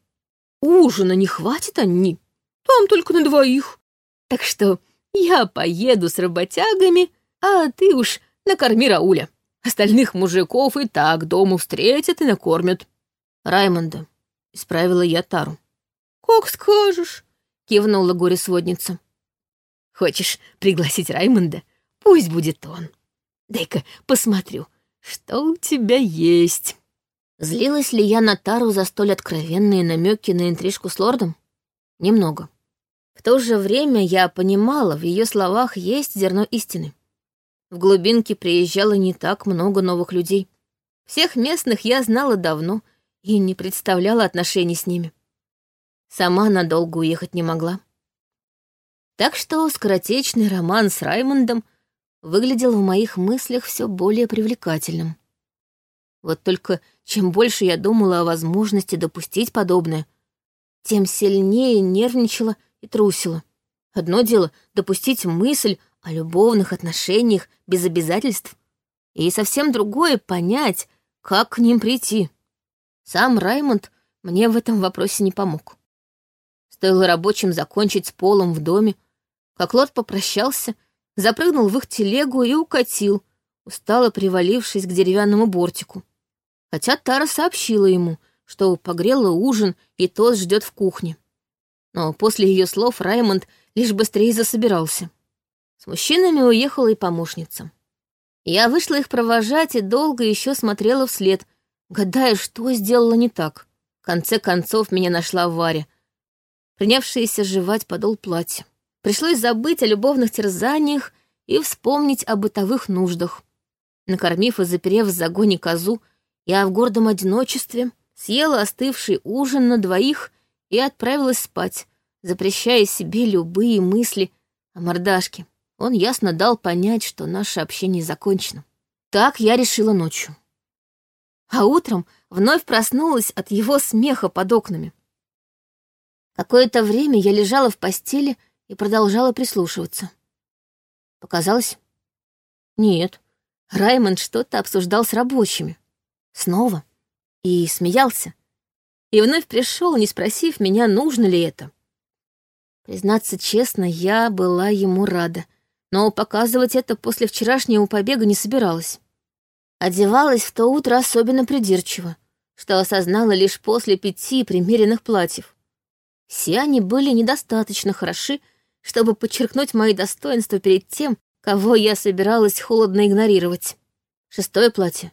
«Ужина не хватит, Анни. Там только на двоих. Так что я поеду с работягами, а ты уж накорми Рауля. Остальных мужиков и так дому встретят и накормят. Раймонда, — исправила я Тару. «Как скажешь», — кивнула горе-сводница. «Хочешь пригласить Раймонда? Пусть будет он. Дай-ка посмотрю, что у тебя есть». Злилась ли я на Тару за столь откровенные намеки на интрижку с лордом? Немного. В то же время я понимала, в ее словах есть зерно истины. В глубинке приезжало не так много новых людей. Всех местных я знала давно и не представляла отношений с ними. Сама надолго уехать не могла. Так что скоротечный роман с Раймондом выглядел в моих мыслях все более привлекательным. Вот только чем больше я думала о возможности допустить подобное, тем сильнее нервничала и трусила. Одно дело — допустить мысль о любовных отношениях без обязательств, и совсем другое — понять, как к ним прийти. Сам Раймонд мне в этом вопросе не помог. Стоило рабочим закончить с полом в доме, как Лот попрощался, запрыгнул в их телегу и укатил, устало привалившись к деревянному бортику. Хотя Тара сообщила ему, что погрела ужин, и тот ждет в кухне. Но после ее слов Раймонд лишь быстрее засобирался. С мужчинами уехала и помощница. Я вышла их провожать и долго еще смотрела вслед, гадая, что сделала не так. В конце концов меня нашла Варя, принявшаяся жевать подол платья. Пришлось забыть о любовных терзаниях и вспомнить о бытовых нуждах. Накормив и заперев в загоне козу, я в гордом одиночестве съела остывший ужин на двоих и отправилась спать, запрещая себе любые мысли о мордашке. Он ясно дал понять, что наше общение закончено. Так я решила ночью. А утром вновь проснулась от его смеха под окнами. Какое-то время я лежала в постели и продолжала прислушиваться. Показалось? Нет. Раймонд что-то обсуждал с рабочими. Снова. И смеялся. И вновь пришел, не спросив меня, нужно ли это. Признаться честно, я была ему рада, но показывать это после вчерашнего побега не собиралась. Одевалась в то утро особенно придирчиво, что осознала лишь после пяти примеренных платьев. Все они были недостаточно хороши, чтобы подчеркнуть мои достоинства перед тем, кого я собиралась холодно игнорировать. Шестое платье,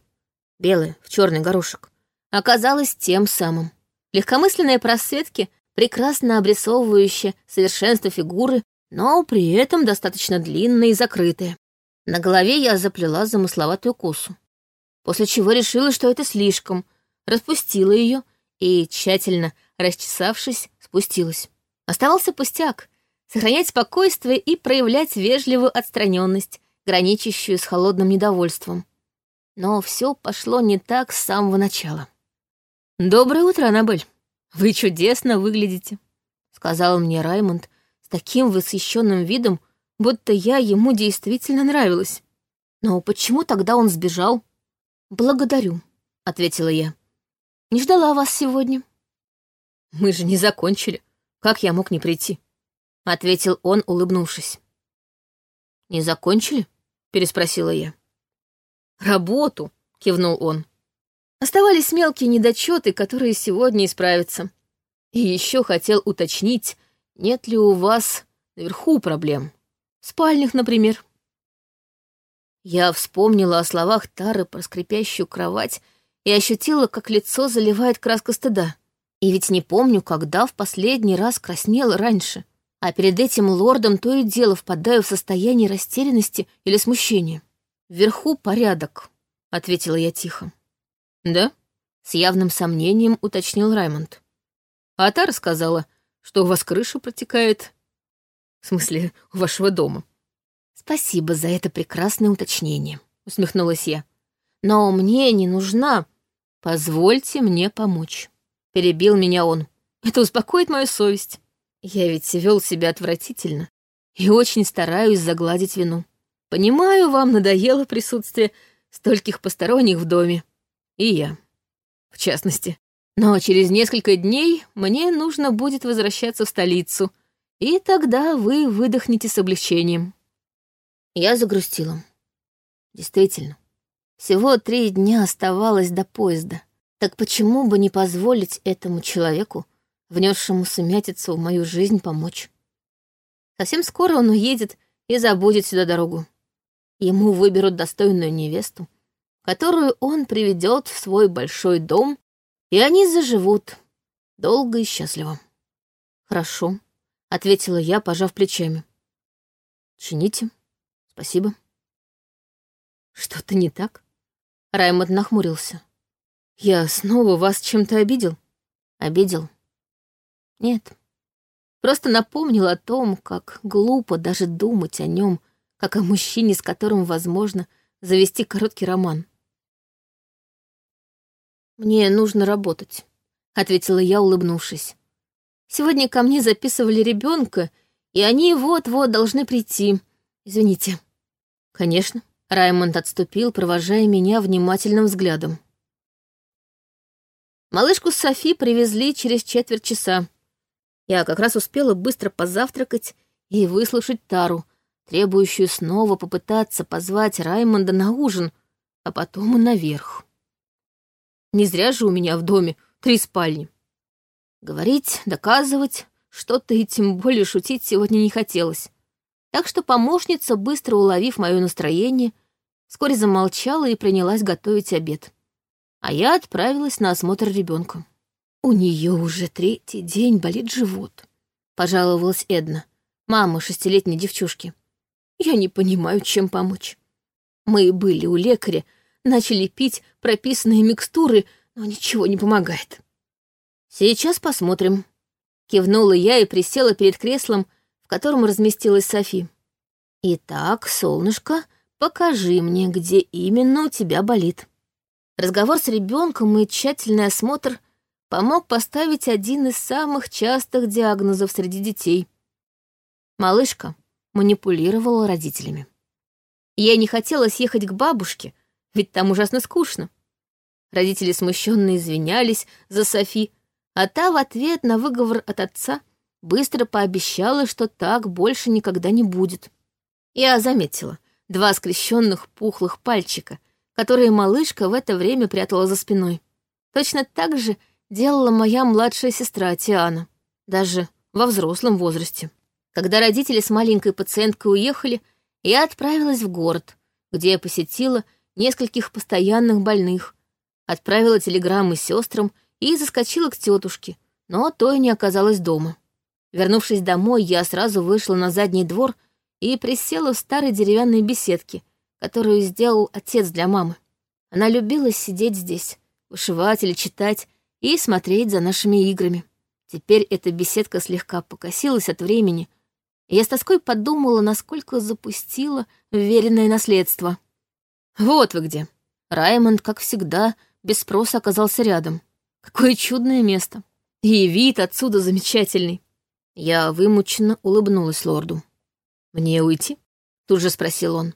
белое, в черный горошек, оказалось тем самым. Легкомысленные просветки, прекрасно обрисовывающие совершенство фигуры, но при этом достаточно длинные и закрытые. На голове я заплела замысловатую косу, после чего решила, что это слишком, распустила ее и, тщательно расчесавшись, спустилась. Оставался пустяк — сохранять спокойствие и проявлять вежливую отстраненность, граничащую с холодным недовольством. Но все пошло не так с самого начала. «Доброе утро, Аннабель. Вы чудесно выглядите», — сказал мне Раймонд с таким восхищенным видом, будто я ему действительно нравилась. «Но почему тогда он сбежал?» «Благодарю», — ответила я. «Не ждала вас сегодня». «Мы же не закончили. Как я мог не прийти?» — ответил он, улыбнувшись. «Не закончили?» — переспросила я. «Работу!» — кивнул он. Оставались мелкие недочеты, которые сегодня исправятся. И еще хотел уточнить, нет ли у вас наверху проблем. Спальных, например. Я вспомнила о словах Тары про скрипящую кровать и ощутила, как лицо заливает краска стыда. И ведь не помню, когда в последний раз краснела раньше. А перед этим лордом то и дело впадаю в состояние растерянности или смущения. «Вверху порядок», — ответила я тихо. «Да?» — с явным сомнением уточнил Раймонд. А та рассказала, что у вас крыша протекает. В смысле, у вашего дома. «Спасибо за это прекрасное уточнение», — усмехнулась я. «Но мне не нужна. Позвольте мне помочь». Перебил меня он. Это успокоит мою совесть. Я ведь вел себя отвратительно и очень стараюсь загладить вину. Понимаю, вам надоело присутствие стольких посторонних в доме. И я, в частности. Но через несколько дней мне нужно будет возвращаться в столицу, и тогда вы выдохнете с облегчением. Я загрустила. Действительно, всего три дня оставалось до поезда. Так почему бы не позволить этому человеку, внесшему сумятицу в мою жизнь, помочь? Совсем скоро он уедет и забудет сюда дорогу. Ему выберут достойную невесту, которую он приведет в свой большой дом, и они заживут долго и счастливо. «Хорошо», — ответила я, пожав плечами. «Чините. Спасибо». «Что-то не так?» Раймонд нахмурился. Я снова вас чем-то обидел? Обидел? Нет. Просто напомнил о том, как глупо даже думать о нем, как о мужчине, с которым возможно завести короткий роман. «Мне нужно работать», — ответила я, улыбнувшись. «Сегодня ко мне записывали ребенка, и они вот-вот должны прийти. Извините». «Конечно». Раймонд отступил, провожая меня внимательным взглядом. Малышку Софи привезли через четверть часа. Я как раз успела быстро позавтракать и выслушать Тару, требующую снова попытаться позвать Раймонда на ужин, а потом и наверх. Не зря же у меня в доме три спальни. Говорить, доказывать, что-то и тем более шутить сегодня не хотелось. Так что помощница, быстро уловив мое настроение, вскоре замолчала и принялась готовить обед. А я отправилась на осмотр ребенка. У нее уже третий день болит живот, пожаловалась Эдна, мама шестилетней девчушки. Я не понимаю, чем помочь. Мы были у лекаря, начали пить прописанные микстуры, но ничего не помогает. Сейчас посмотрим. Кивнула я и присела перед креслом, в котором разместилась Софи. Итак, солнышко, покажи мне, где именно у тебя болит. Разговор с ребенком и тщательный осмотр помог поставить один из самых частых диагнозов среди детей. Малышка манипулировала родителями. Я не хотела съехать к бабушке, ведь там ужасно скучно. Родители смущенно извинялись за Софи, а та в ответ на выговор от отца быстро пообещала, что так больше никогда не будет. Я заметила, два скрещенных пухлых пальчика, которые малышка в это время прятала за спиной. Точно так же делала моя младшая сестра Тиана, даже во взрослом возрасте. Когда родители с маленькой пациенткой уехали, я отправилась в город, где я посетила нескольких постоянных больных, отправила телеграммы сестрам и заскочила к тетушке, но то и не оказалось дома. Вернувшись домой, я сразу вышла на задний двор и присела в старой деревянной беседке, которую сделал отец для мамы. Она любила сидеть здесь, вышивать или читать и смотреть за нашими играми. Теперь эта беседка слегка покосилась от времени, и я с тоской подумала, насколько запустила веренное наследство. Вот вы где. Раймонд, как всегда, без спроса оказался рядом. Какое чудное место. И вид отсюда замечательный. Я вымученно улыбнулась лорду. «Мне уйти?» — тут же спросил он.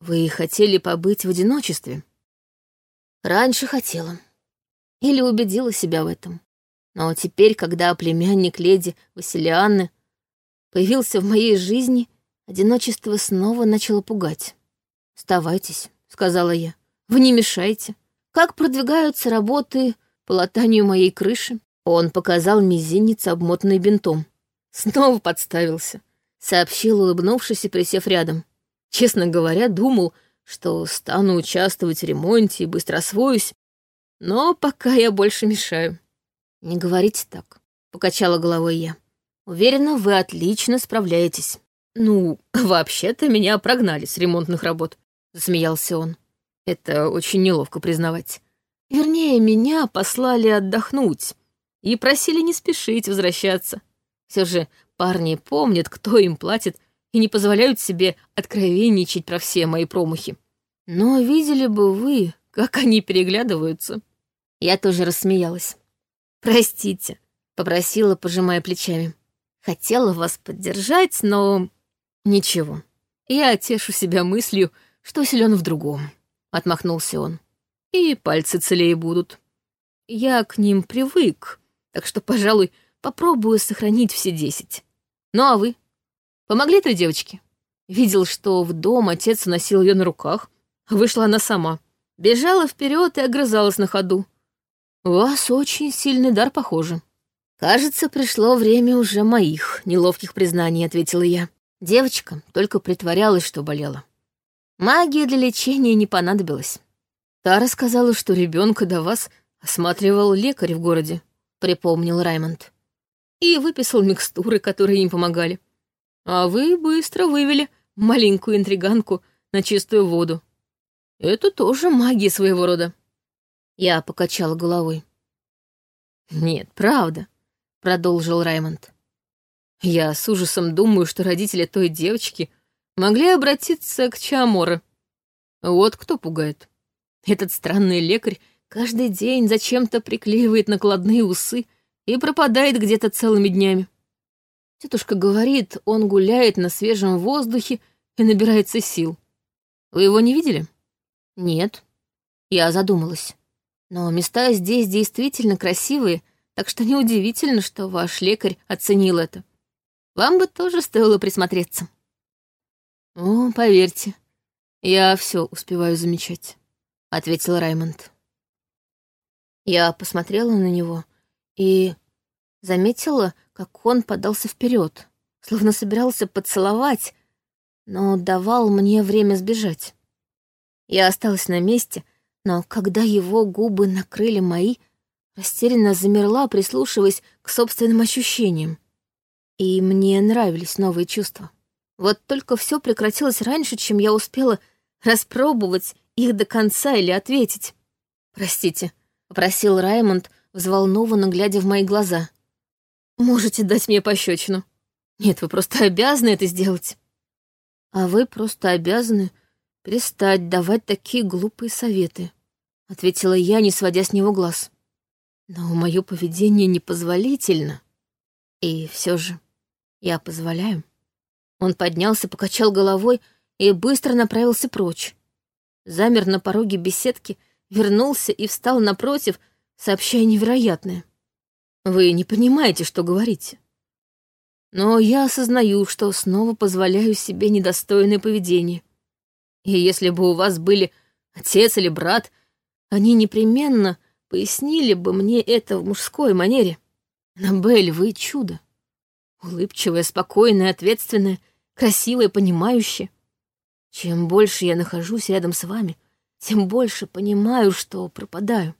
«Вы хотели побыть в одиночестве?» «Раньше хотела. Или убедила себя в этом. Но теперь, когда племянник леди Василианны появился в моей жизни, одиночество снова начало пугать. «Оставайтесь», — сказала я. «Вы не мешайте. Как продвигаются работы по латанию моей крыши?» Он показал мизинец, обмотанный бинтом. Снова подставился сообщил, улыбнувшись и присев рядом. Честно говоря, думал, что стану участвовать в ремонте и быстро освоюсь, но пока я больше мешаю. Не говорите так, покачала головой я. Уверена, вы отлично справляетесь. Ну, вообще-то меня прогнали с ремонтных работ, засмеялся он. Это очень неловко признавать. Вернее, меня послали отдохнуть и просили не спешить возвращаться. Все же Парни помнят, кто им платит, и не позволяют себе откровенничать про все мои промахи. Но видели бы вы, как они переглядываются. Я тоже рассмеялась. «Простите», — попросила, пожимая плечами. «Хотела вас поддержать, но...» «Ничего. Я тешу себя мыслью, что силен в другом», — отмахнулся он. «И пальцы целее будут. Я к ним привык, так что, пожалуй, попробую сохранить все десять. Ну а вы? Помогли той девочке? Видел, что в дом отец носил ее на руках, а вышла она сама. Бежала вперед и огрызалась на ходу. У вас очень сильный дар, похоже. Кажется, пришло время уже моих неловких признаний, ответила я. Девочка только притворялась, что болела. Магия для лечения не понадобилась. Тара сказала, что ребенка до вас осматривал лекарь в городе, припомнил Раймонд и выписал микстуры, которые им помогали. А вы быстро вывели маленькую интриганку на чистую воду. Это тоже магия своего рода. Я покачала головой. Нет, правда, продолжил Раймонд. Я с ужасом думаю, что родители той девочки могли обратиться к Чаморе. Вот кто пугает. Этот странный лекарь каждый день зачем-то приклеивает накладные усы и пропадает где-то целыми днями. Тетушка говорит, он гуляет на свежем воздухе и набирается сил. Вы его не видели? Нет. Я задумалась. Но места здесь действительно красивые, так что неудивительно, что ваш лекарь оценил это. Вам бы тоже стоило присмотреться. О, поверьте, я все успеваю замечать, ответил Раймонд. Я посмотрела на него и заметила, как он подался вперед, словно собирался поцеловать, но давал мне время сбежать. Я осталась на месте, но когда его губы накрыли мои, растерянно замерла, прислушиваясь к собственным ощущениям. И мне нравились новые чувства. Вот только все прекратилось раньше, чем я успела распробовать их до конца или ответить. «Простите», — попросил Раймонд, взволнованно глядя в мои глаза. «Можете дать мне пощечину. Нет, вы просто обязаны это сделать». «А вы просто обязаны перестать давать такие глупые советы», — ответила я, не сводя с него глаз. «Но мое поведение непозволительно. И все же я позволяю». Он поднялся, покачал головой и быстро направился прочь. Замер на пороге беседки, вернулся и встал напротив, сообщая невероятное. «Вы не понимаете, что говорите. Но я осознаю, что снова позволяю себе недостойное поведение. И если бы у вас были отец или брат, они непременно пояснили бы мне это в мужской манере. Набель, вы чудо. Улыбчивая, спокойная, ответственная — красивая, понимающая. Чем больше я нахожусь рядом с вами, тем больше понимаю, что пропадаю.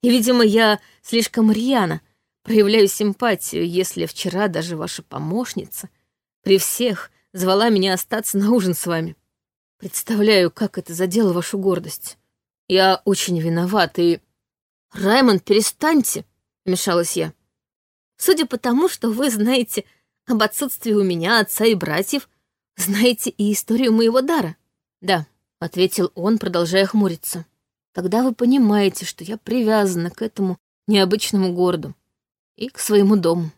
И, видимо, я слишком рьяно проявляю симпатию, если вчера даже ваша помощница при всех звала меня остаться на ужин с вами. Представляю, как это задело вашу гордость. Я очень виноват, и... Раймонд, перестаньте, — вмешалась я. Судя по тому, что вы знаете об отсутствии у меня отца и братьев, знаете и историю моего дара. Да, ответил он, продолжая хмуриться. Тогда вы понимаете, что я привязана к этому необычному городу и к своему дому.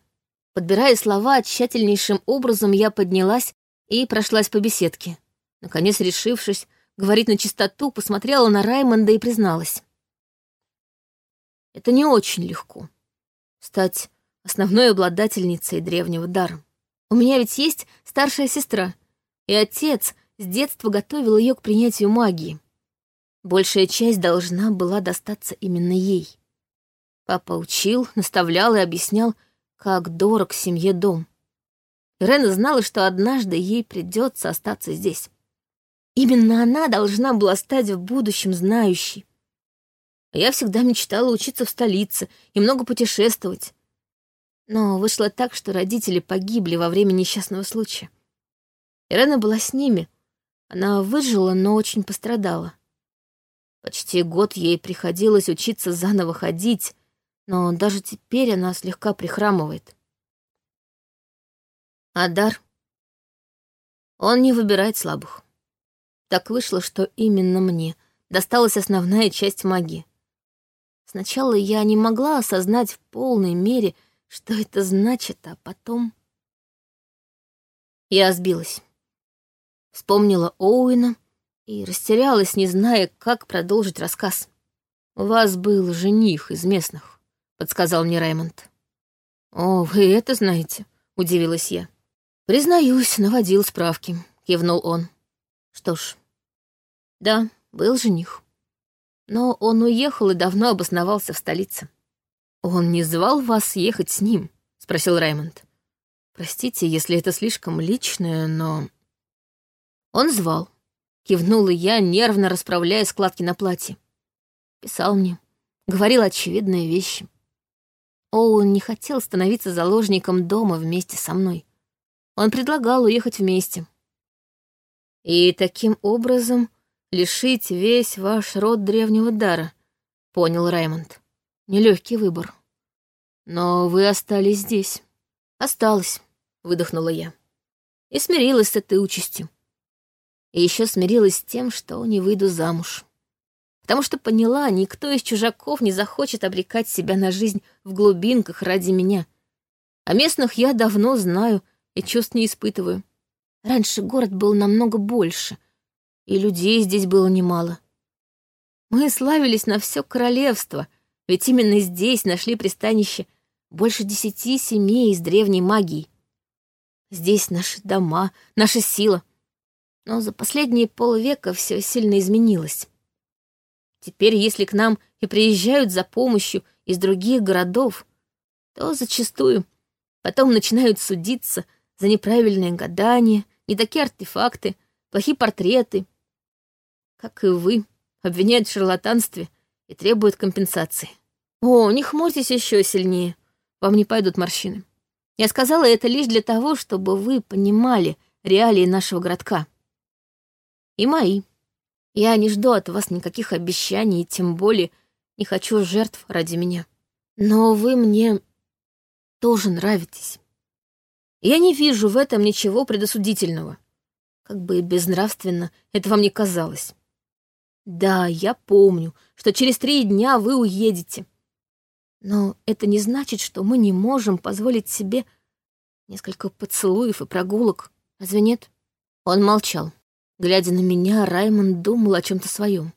Подбирая слова тщательнейшим образом, я поднялась и прошлась по беседке. Наконец, решившись говорить на чистоту, посмотрела на Раймонда и призналась. Это не очень легко. Стать основной обладательницей древнего дара. У меня ведь есть старшая сестра, и отец с детства готовил ее к принятию магии. Большая часть должна была достаться именно ей. Папа учил, наставлял и объяснял, как дорог семье дом. Ирена знала, что однажды ей придется остаться здесь. Именно она должна была стать в будущем знающей. я всегда мечтала учиться в столице и много путешествовать. Но вышло так, что родители погибли во время несчастного случая. Ирена была с ними. Она выжила, но очень пострадала. Почти год ей приходилось учиться заново ходить, но даже теперь она слегка прихрамывает. Адар. Он не выбирает слабых. Так вышло, что именно мне досталась основная часть магии. Сначала я не могла осознать в полной мере, что это значит, а потом... Я сбилась. Вспомнила Оуэна и растерялась, не зная, как продолжить рассказ. «У вас был жених из местных», — подсказал мне Раймонд. «О, вы это знаете?» — удивилась я. «Признаюсь, наводил справки», — кивнул он. «Что ж, да, был жених. Но он уехал и давно обосновался в столице. «Он не звал вас ехать с ним?» — спросил Раймонд. «Простите, если это слишком личное, но...» «Он звал», — кивнула я, нервно расправляя складки на платье. Писал мне, говорил очевидные вещи. Оуэн не хотел становиться заложником дома вместе со мной. Он предлагал уехать вместе. И таким образом лишить весь ваш род древнего дара, понял Раймонд. Нелегкий выбор. Но вы остались здесь. Осталась, выдохнула я. И смирилась с этой участью. И еще смирилась с тем, что не выйду замуж. потому что поняла, никто из чужаков не захочет обрекать себя на жизнь в глубинках ради меня. А местных я давно знаю и чувств не испытываю. Раньше город был намного больше, и людей здесь было немало. Мы славились на все королевство, ведь именно здесь нашли пристанище больше десяти семей из древней магии. Здесь наши дома, наша сила. Но за последние полвека все сильно изменилось. Теперь, если к нам и приезжают за помощью из других городов, то зачастую потом начинают судиться за неправильные гадания, не такие артефакты, плохие портреты. Как и вы, обвиняют в шарлатанстве и требуют компенсации. О, не хмурьтесь еще сильнее, вам не пойдут морщины. Я сказала это лишь для того, чтобы вы понимали реалии нашего городка. И мои. Я не жду от вас никаких обещаний, и тем более не хочу жертв ради меня. Но вы мне тоже нравитесь. Я не вижу в этом ничего предосудительного. Как бы безнравственно это вам не казалось. Да, я помню, что через три дня вы уедете. Но это не значит, что мы не можем позволить себе несколько поцелуев и прогулок. Разве нет? Он молчал. Глядя на меня, Раймонд думал о чем-то своем.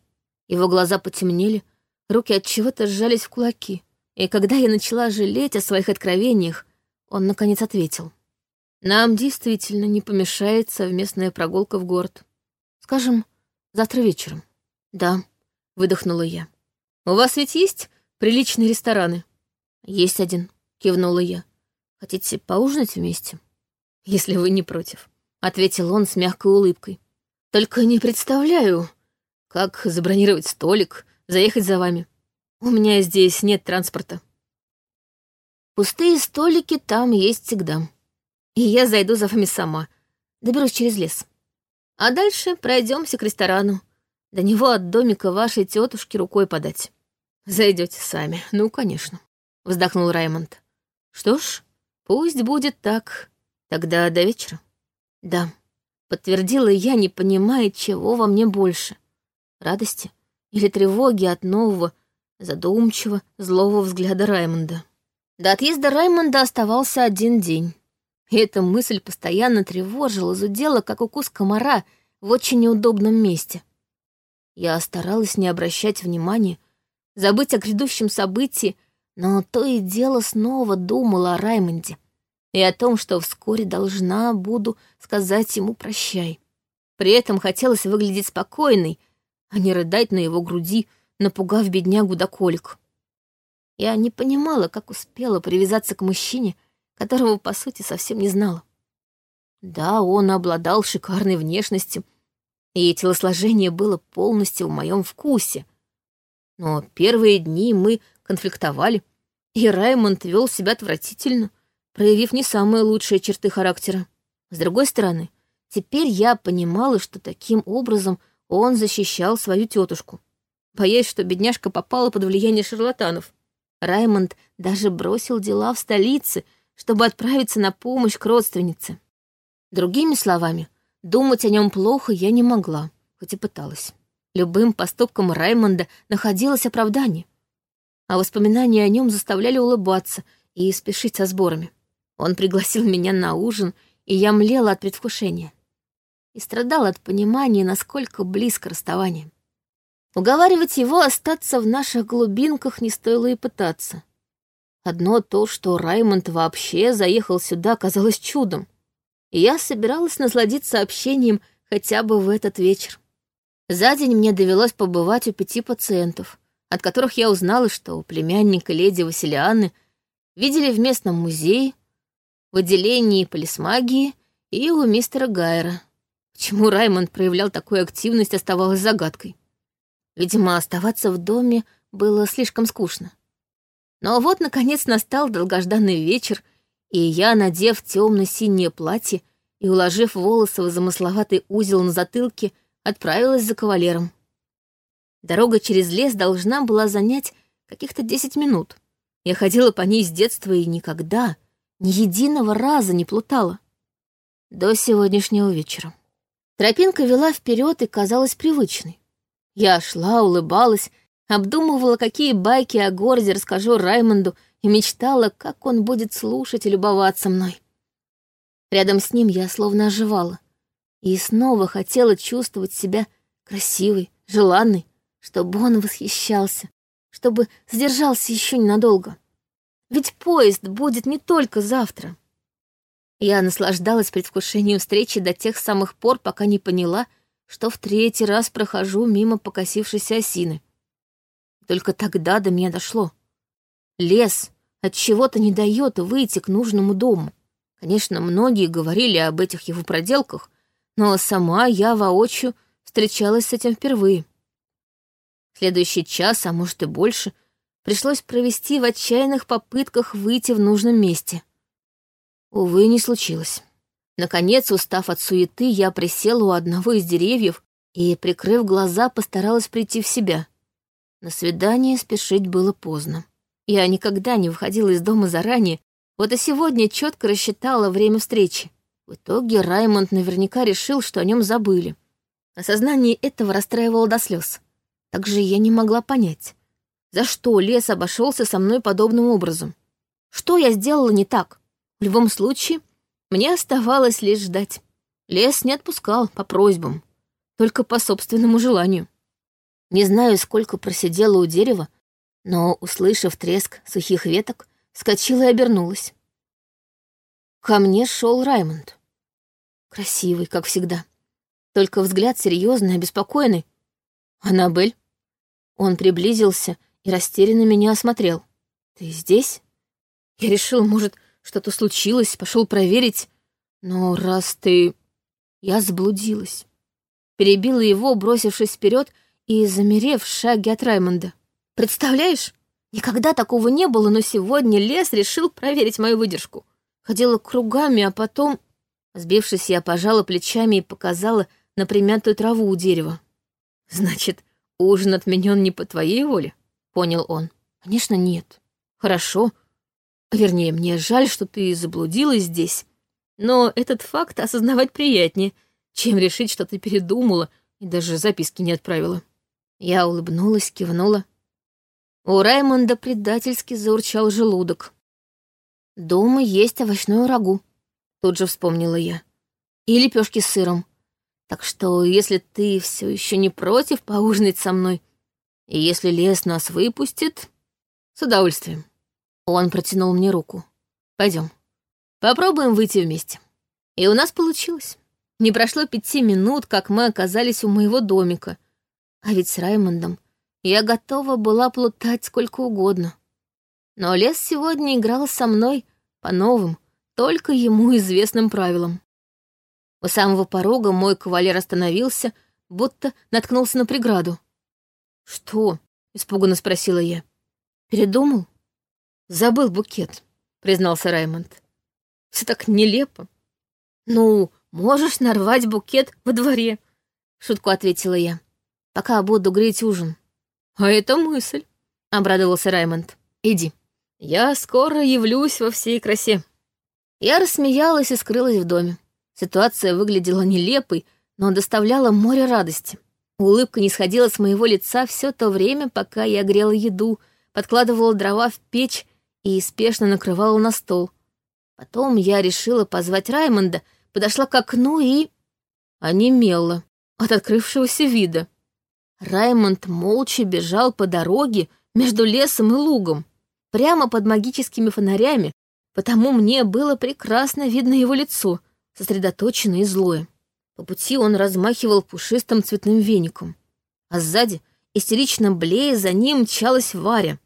Его глаза потемнели, руки от чего-то сжались в кулаки. И когда я начала жалеть о своих откровениях, он наконец ответил. Нам действительно не помешает совместная прогулка в город. Скажем, завтра вечером. Да, выдохнула я. У вас ведь есть приличные рестораны? Есть один, кивнула я. Хотите поужинать вместе? Если вы не против, ответил он с мягкой улыбкой. Только не представляю, как забронировать столик, заехать за вами. У меня здесь нет транспорта. Пустые столики там есть всегда. И я зайду за вами сама. Доберусь через лес. А дальше пройдемся к ресторану. До него от домика вашей тетушки рукой подать. Зайдете сами. Ну, конечно. Вздохнул Раймонд. Что ж, пусть будет так. Тогда до вечера. Да подтвердила я, не понимая, чего во мне больше — радости или тревоги от нового, задумчивого, злого взгляда Раймонда. До отъезда Раймонда оставался один день. И эта мысль постоянно тревожила, зудела, как укус комара в очень неудобном месте. Я старалась не обращать внимания, забыть о грядущем событии, но то и дело снова думала о Раймонде — и о том, что вскоре должна буду сказать ему прощай. При этом хотелось выглядеть спокойной, а не рыдать на его груди, напугав беднягу до колик. Я не понимала, как успела привязаться к мужчине, которого, по сути, совсем не знала. Да, он обладал шикарной внешностью, и телосложение было полностью в моем вкусе. Но первые дни мы конфликтовали, и Раймонд вел себя отвратительно — проявив не самые лучшие черты характера. С другой стороны, теперь я понимала, что таким образом он защищал свою тетушку, боясь, что бедняжка попала под влияние шарлатанов. Раймонд даже бросил дела в столице, чтобы отправиться на помощь к родственнице. Другими словами, думать о нем плохо я не могла, хоть и пыталась. Любым поступкам Раймонда находилось оправдание, а воспоминания о нем заставляли улыбаться и спешить со сборами. Он пригласил меня на ужин, и я млела от предвкушения. И страдала от понимания, насколько близко расставание. Уговаривать его остаться в наших глубинках не стоило и пытаться. Одно то, что Раймонд вообще заехал сюда, казалось чудом. И я собиралась насладиться общением хотя бы в этот вечер. За день мне довелось побывать у пяти пациентов, от которых я узнала, что племянника леди Василианы видели в местном музее, в отделении полисмагии и у мистера Гайера. Почему Раймонд проявлял такую активность, оставалось загадкой. Видимо, оставаться в доме было слишком скучно. Но вот, наконец, настал долгожданный вечер, и я, надев темно-синее платье и уложив волосы в замысловатый узел на затылке, отправилась за кавалером. Дорога через лес должна была занять каких-то десять минут. Я ходила по ней с детства и никогда, ни единого раза не плутала. До сегодняшнего вечера. Тропинка вела вперед и казалась привычной. Я шла, улыбалась, обдумывала, какие байки о городе расскажу Раймонду и мечтала, как он будет слушать и любоваться мной. Рядом с ним я словно оживала и снова хотела чувствовать себя красивой, желанной, чтобы он восхищался, чтобы задержался еще ненадолго. Ведь поезд будет не только завтра. Я наслаждалась предвкушением встречи до тех самых пор, пока не поняла, что в третий раз прохожу мимо покосившейся осины. Только тогда до меня дошло. Лес от чего-то не дает выйти к нужному дому. Конечно, многие говорили об этих его проделках, но сама я воочию встречалась с этим впервые. Следующий час, а может и больше, пришлось провести в отчаянных попытках выйти в нужном месте. Увы, не случилось. Наконец, устав от суеты, я присела у одного из деревьев и, прикрыв глаза, постаралась прийти в себя. На свидание спешить было поздно. Я никогда не выходила из дома заранее, вот и сегодня четко рассчитала время встречи. В итоге Раймонд наверняка решил, что о нем забыли. Осознание этого расстраивало до слез. Также я не могла понять, за что лес обошелся со мной подобным образом. Что я сделала не так? В любом случае, мне оставалось лишь ждать. Лес не отпускал по просьбам, только по собственному желанию. Не знаю, сколько просидела у дерева, но, услышав треск сухих веток, вскочила и обернулась. Ко мне шел Раймонд. Красивый, как всегда. Только взгляд серьезный, обеспокоенный. «Аннабель?» Он приблизился и растерянно меня осмотрел. «Ты здесь?» Я решил, может, что-то случилось, пошел проверить. Но раз ты... Я заблудилась. Перебила его, бросившись вперед и замерев в шаге от Раймонда. Представляешь? Никогда такого не было, но сегодня лес решил проверить мою выдержку. Ходила кругами, а потом... Сбившись, я пожала плечами и показала на примятую траву у дерева. «Значит, ужин отменен не по твоей воле?» — понял он. «Конечно, нет. Хорошо, Вернее, мне жаль, что ты заблудилась здесь. Но этот факт осознавать приятнее, чем решить, что ты передумала и даже записки не отправила. Я улыбнулась, кивнула. У Раймонда предательски заурчал желудок. «Дома есть овощное рагу», — тут же вспомнила я. «И лепешки с сыром. Так что, если ты все еще не против поужинать со мной, и если лес нас выпустит, с удовольствием». Он протянул мне руку. Пойдем. Попробуем выйти вместе. И у нас получилось. Не прошло пяти минут, как мы оказались у моего домика. А ведь с Раймондом я готова была плутать сколько угодно. Но лес сегодня играл со мной по новым, только ему известным правилам. У самого порога мой кавалер остановился, будто наткнулся на преграду. «Что?» — испуганно спросила я. «Передумал?» «Забыл букет», — признался Раймонд. «Все так нелепо». «Ну, можешь нарвать букет во дворе», — шутку ответила я. «Пока буду греть ужин». «А это мысль», — обрадовался Раймонд. «Иди, я скоро явлюсь во всей красе». Я рассмеялась и скрылась в доме. Ситуация выглядела нелепой, но доставляла море радости. Улыбка не сходила с моего лица все то время, пока я грела еду, подкладывала дрова в печь и спешно накрывала на стол. Потом я решила позвать Раймонда, подошла к окну и... онемела от открывшегося вида. Раймонд молча бежал по дороге между лесом и лугом, прямо под магическими фонарями, потому мне было прекрасно видно его лицо, сосредоточенное и злое. По пути он размахивал пушистым цветным веником, а сзади, истерично блея, за ним мчалась Варя,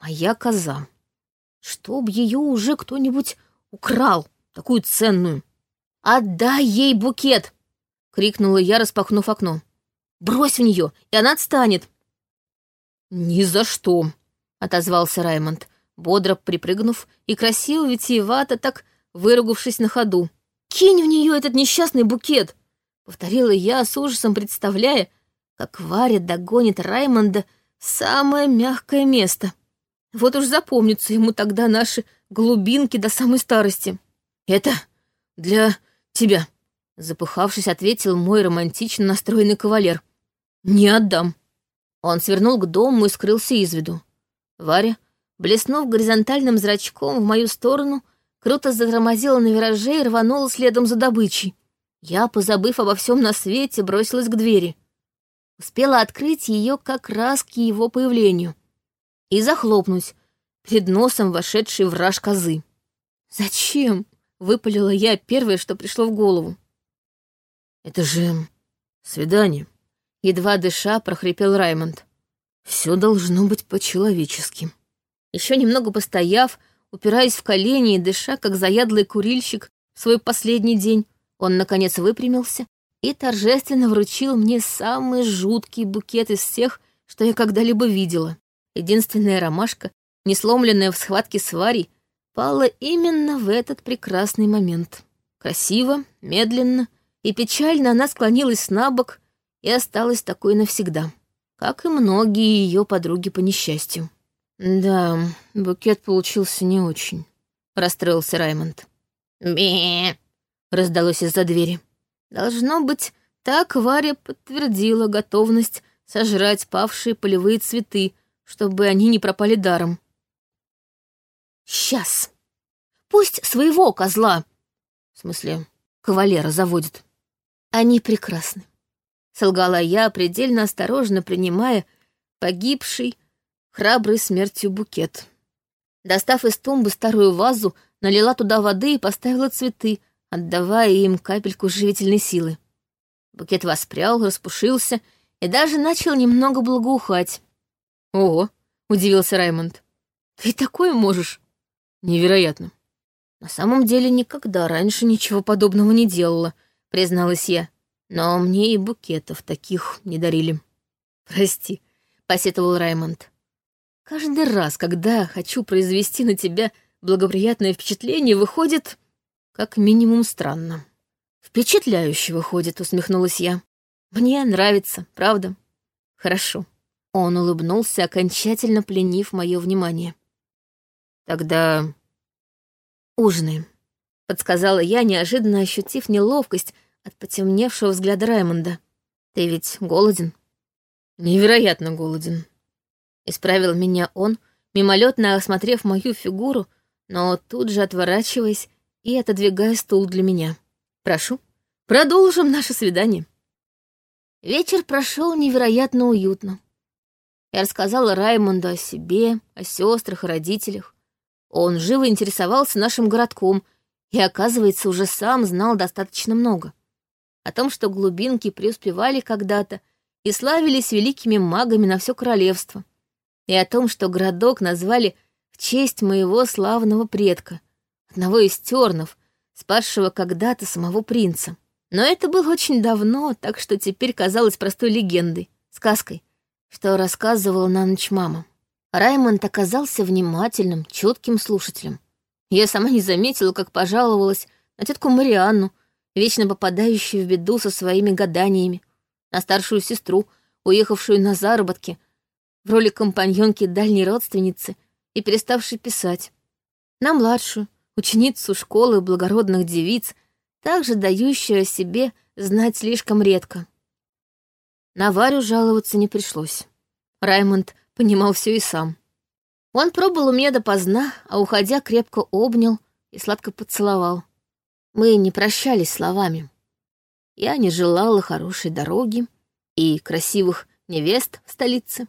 моя коза. Чтоб ее уже кто-нибудь украл, такую ценную. «Отдай ей букет!» — крикнула я, распахнув окно. «Брось в нее, и она отстанет!» «Ни за что!» — отозвался Раймонд, бодро припрыгнув и красиво витиевато так выругавшись на ходу. «Кинь в нее этот несчастный букет!» — повторила я с ужасом, представляя, как Варя догонит Раймонда в самое мягкое место — вот уж запомнятся ему тогда наши глубинки до самой старости. Это для тебя, запыхавшись, ответил мой романтично настроенный кавалер. Не отдам. Он свернул к дому и скрылся из виду. Варя, блеснув горизонтальным зрачком в мою сторону, круто затормозила на вираже и рванула следом за добычей. Я, позабыв обо всем на свете, бросилась к двери. Успела открыть ее как раз к его появлению и захлопнуть перед носом вошедшей враж козы. «Зачем?» — выпалила я первое, что пришло в голову. «Это же свидание», — едва дыша прохрипел Раймонд. Все должно быть по-человечески. Еще немного постояв, упираясь в колени и дыша, как заядлый курильщик в свой последний день, он, наконец, выпрямился и торжественно вручил мне самый жуткий букет из всех, что я когда-либо видела. Единственная ромашка, не сломленная в схватке с Варей, пала именно в этот прекрасный момент. Красиво, медленно и печально она склонилась на бок и осталась такой навсегда, как и многие ее подруги по несчастью. «Да, букет получился не очень», — расстроился Раймонд. бе раздалось из-за двери. Должно быть, так Варя подтвердила готовность сожрать павшие полевые цветы, чтобы они не пропали даром. «Сейчас! Пусть своего козла, в смысле, кавалера заводит. Они прекрасны», — солгала я, предельно осторожно принимая погибший храброй смертью букет. Достав из тумбы старую вазу, налила туда воды и поставила цветы, отдавая им капельку живительной силы. Букет воспрял, распушился и даже начал немного благоухать. «Ого!» — удивился Раймонд. «Ты такое можешь?» «Невероятно». «На самом деле никогда раньше ничего подобного не делала», — призналась я. «Но мне и букетов таких не дарили». «Прости», — посетовал Раймонд. «Каждый раз, когда хочу произвести на тебя благоприятное впечатление, выходит как минимум странно». «Впечатляюще выходит», — усмехнулась я. «Мне нравится, правда?» «Хорошо». Он улыбнулся, окончательно пленив мое внимание. «Тогда ужинаем», — подсказала я, неожиданно ощутив неловкость от потемневшего взгляда Раймонда. «Ты ведь голоден?» «Невероятно голоден», — исправил меня он, мимолетно осмотрев мою фигуру, но тут же отворачиваясь и отодвигая стул для меня. «Прошу, продолжим наше свидание». Вечер прошел невероятно уютно. Я рассказала Раймонду о себе, о сестрах и родителях. Он живо интересовался нашим городком и, оказывается, уже сам знал достаточно много. О том, что глубинки преуспевали когда-то и славились великими магами на все королевство. И о том, что городок назвали в честь моего славного предка, одного из тернов, спасшего когда-то самого принца. Но это было очень давно, так что теперь казалось простой легендой, сказкой, что рассказывала на ночь мама. Раймонд оказался внимательным, чутким слушателем. Я сама не заметила, как пожаловалась на тетку Марианну, вечно попадающую в беду со своими гаданиями, на старшую сестру, уехавшую на заработки, в роли компаньонки дальней родственницы и переставшей писать, на младшую, ученицу школы благородных девиц, также дающую о себе знать слишком редко. На Варю жаловаться не пришлось. Раймонд понимал все и сам. Он пробыл у меня допоздна, а уходя крепко обнял и сладко поцеловал. Мы не прощались словами. Я не желала хорошей дороги и красивых невест в столице.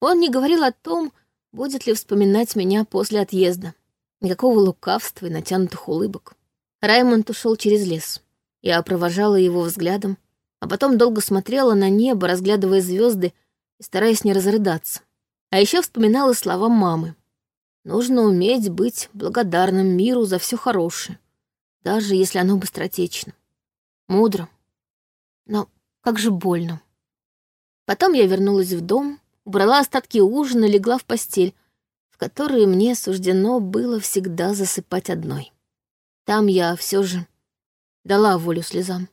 Он не говорил о том, будет ли вспоминать меня после отъезда. Никакого лукавства и натянутых улыбок. Раймонд ушел через лес. Я провожала его взглядом, а потом долго смотрела на небо, разглядывая звезды и стараясь не разрыдаться. А еще вспоминала слова мамы. Нужно уметь быть благодарным миру за все хорошее, даже если оно быстротечно. Мудро. Но как же больно. Потом я вернулась в дом, убрала остатки ужина, легла в постель, в которой мне суждено было всегда засыпать одной. Там я все же дала волю слезам.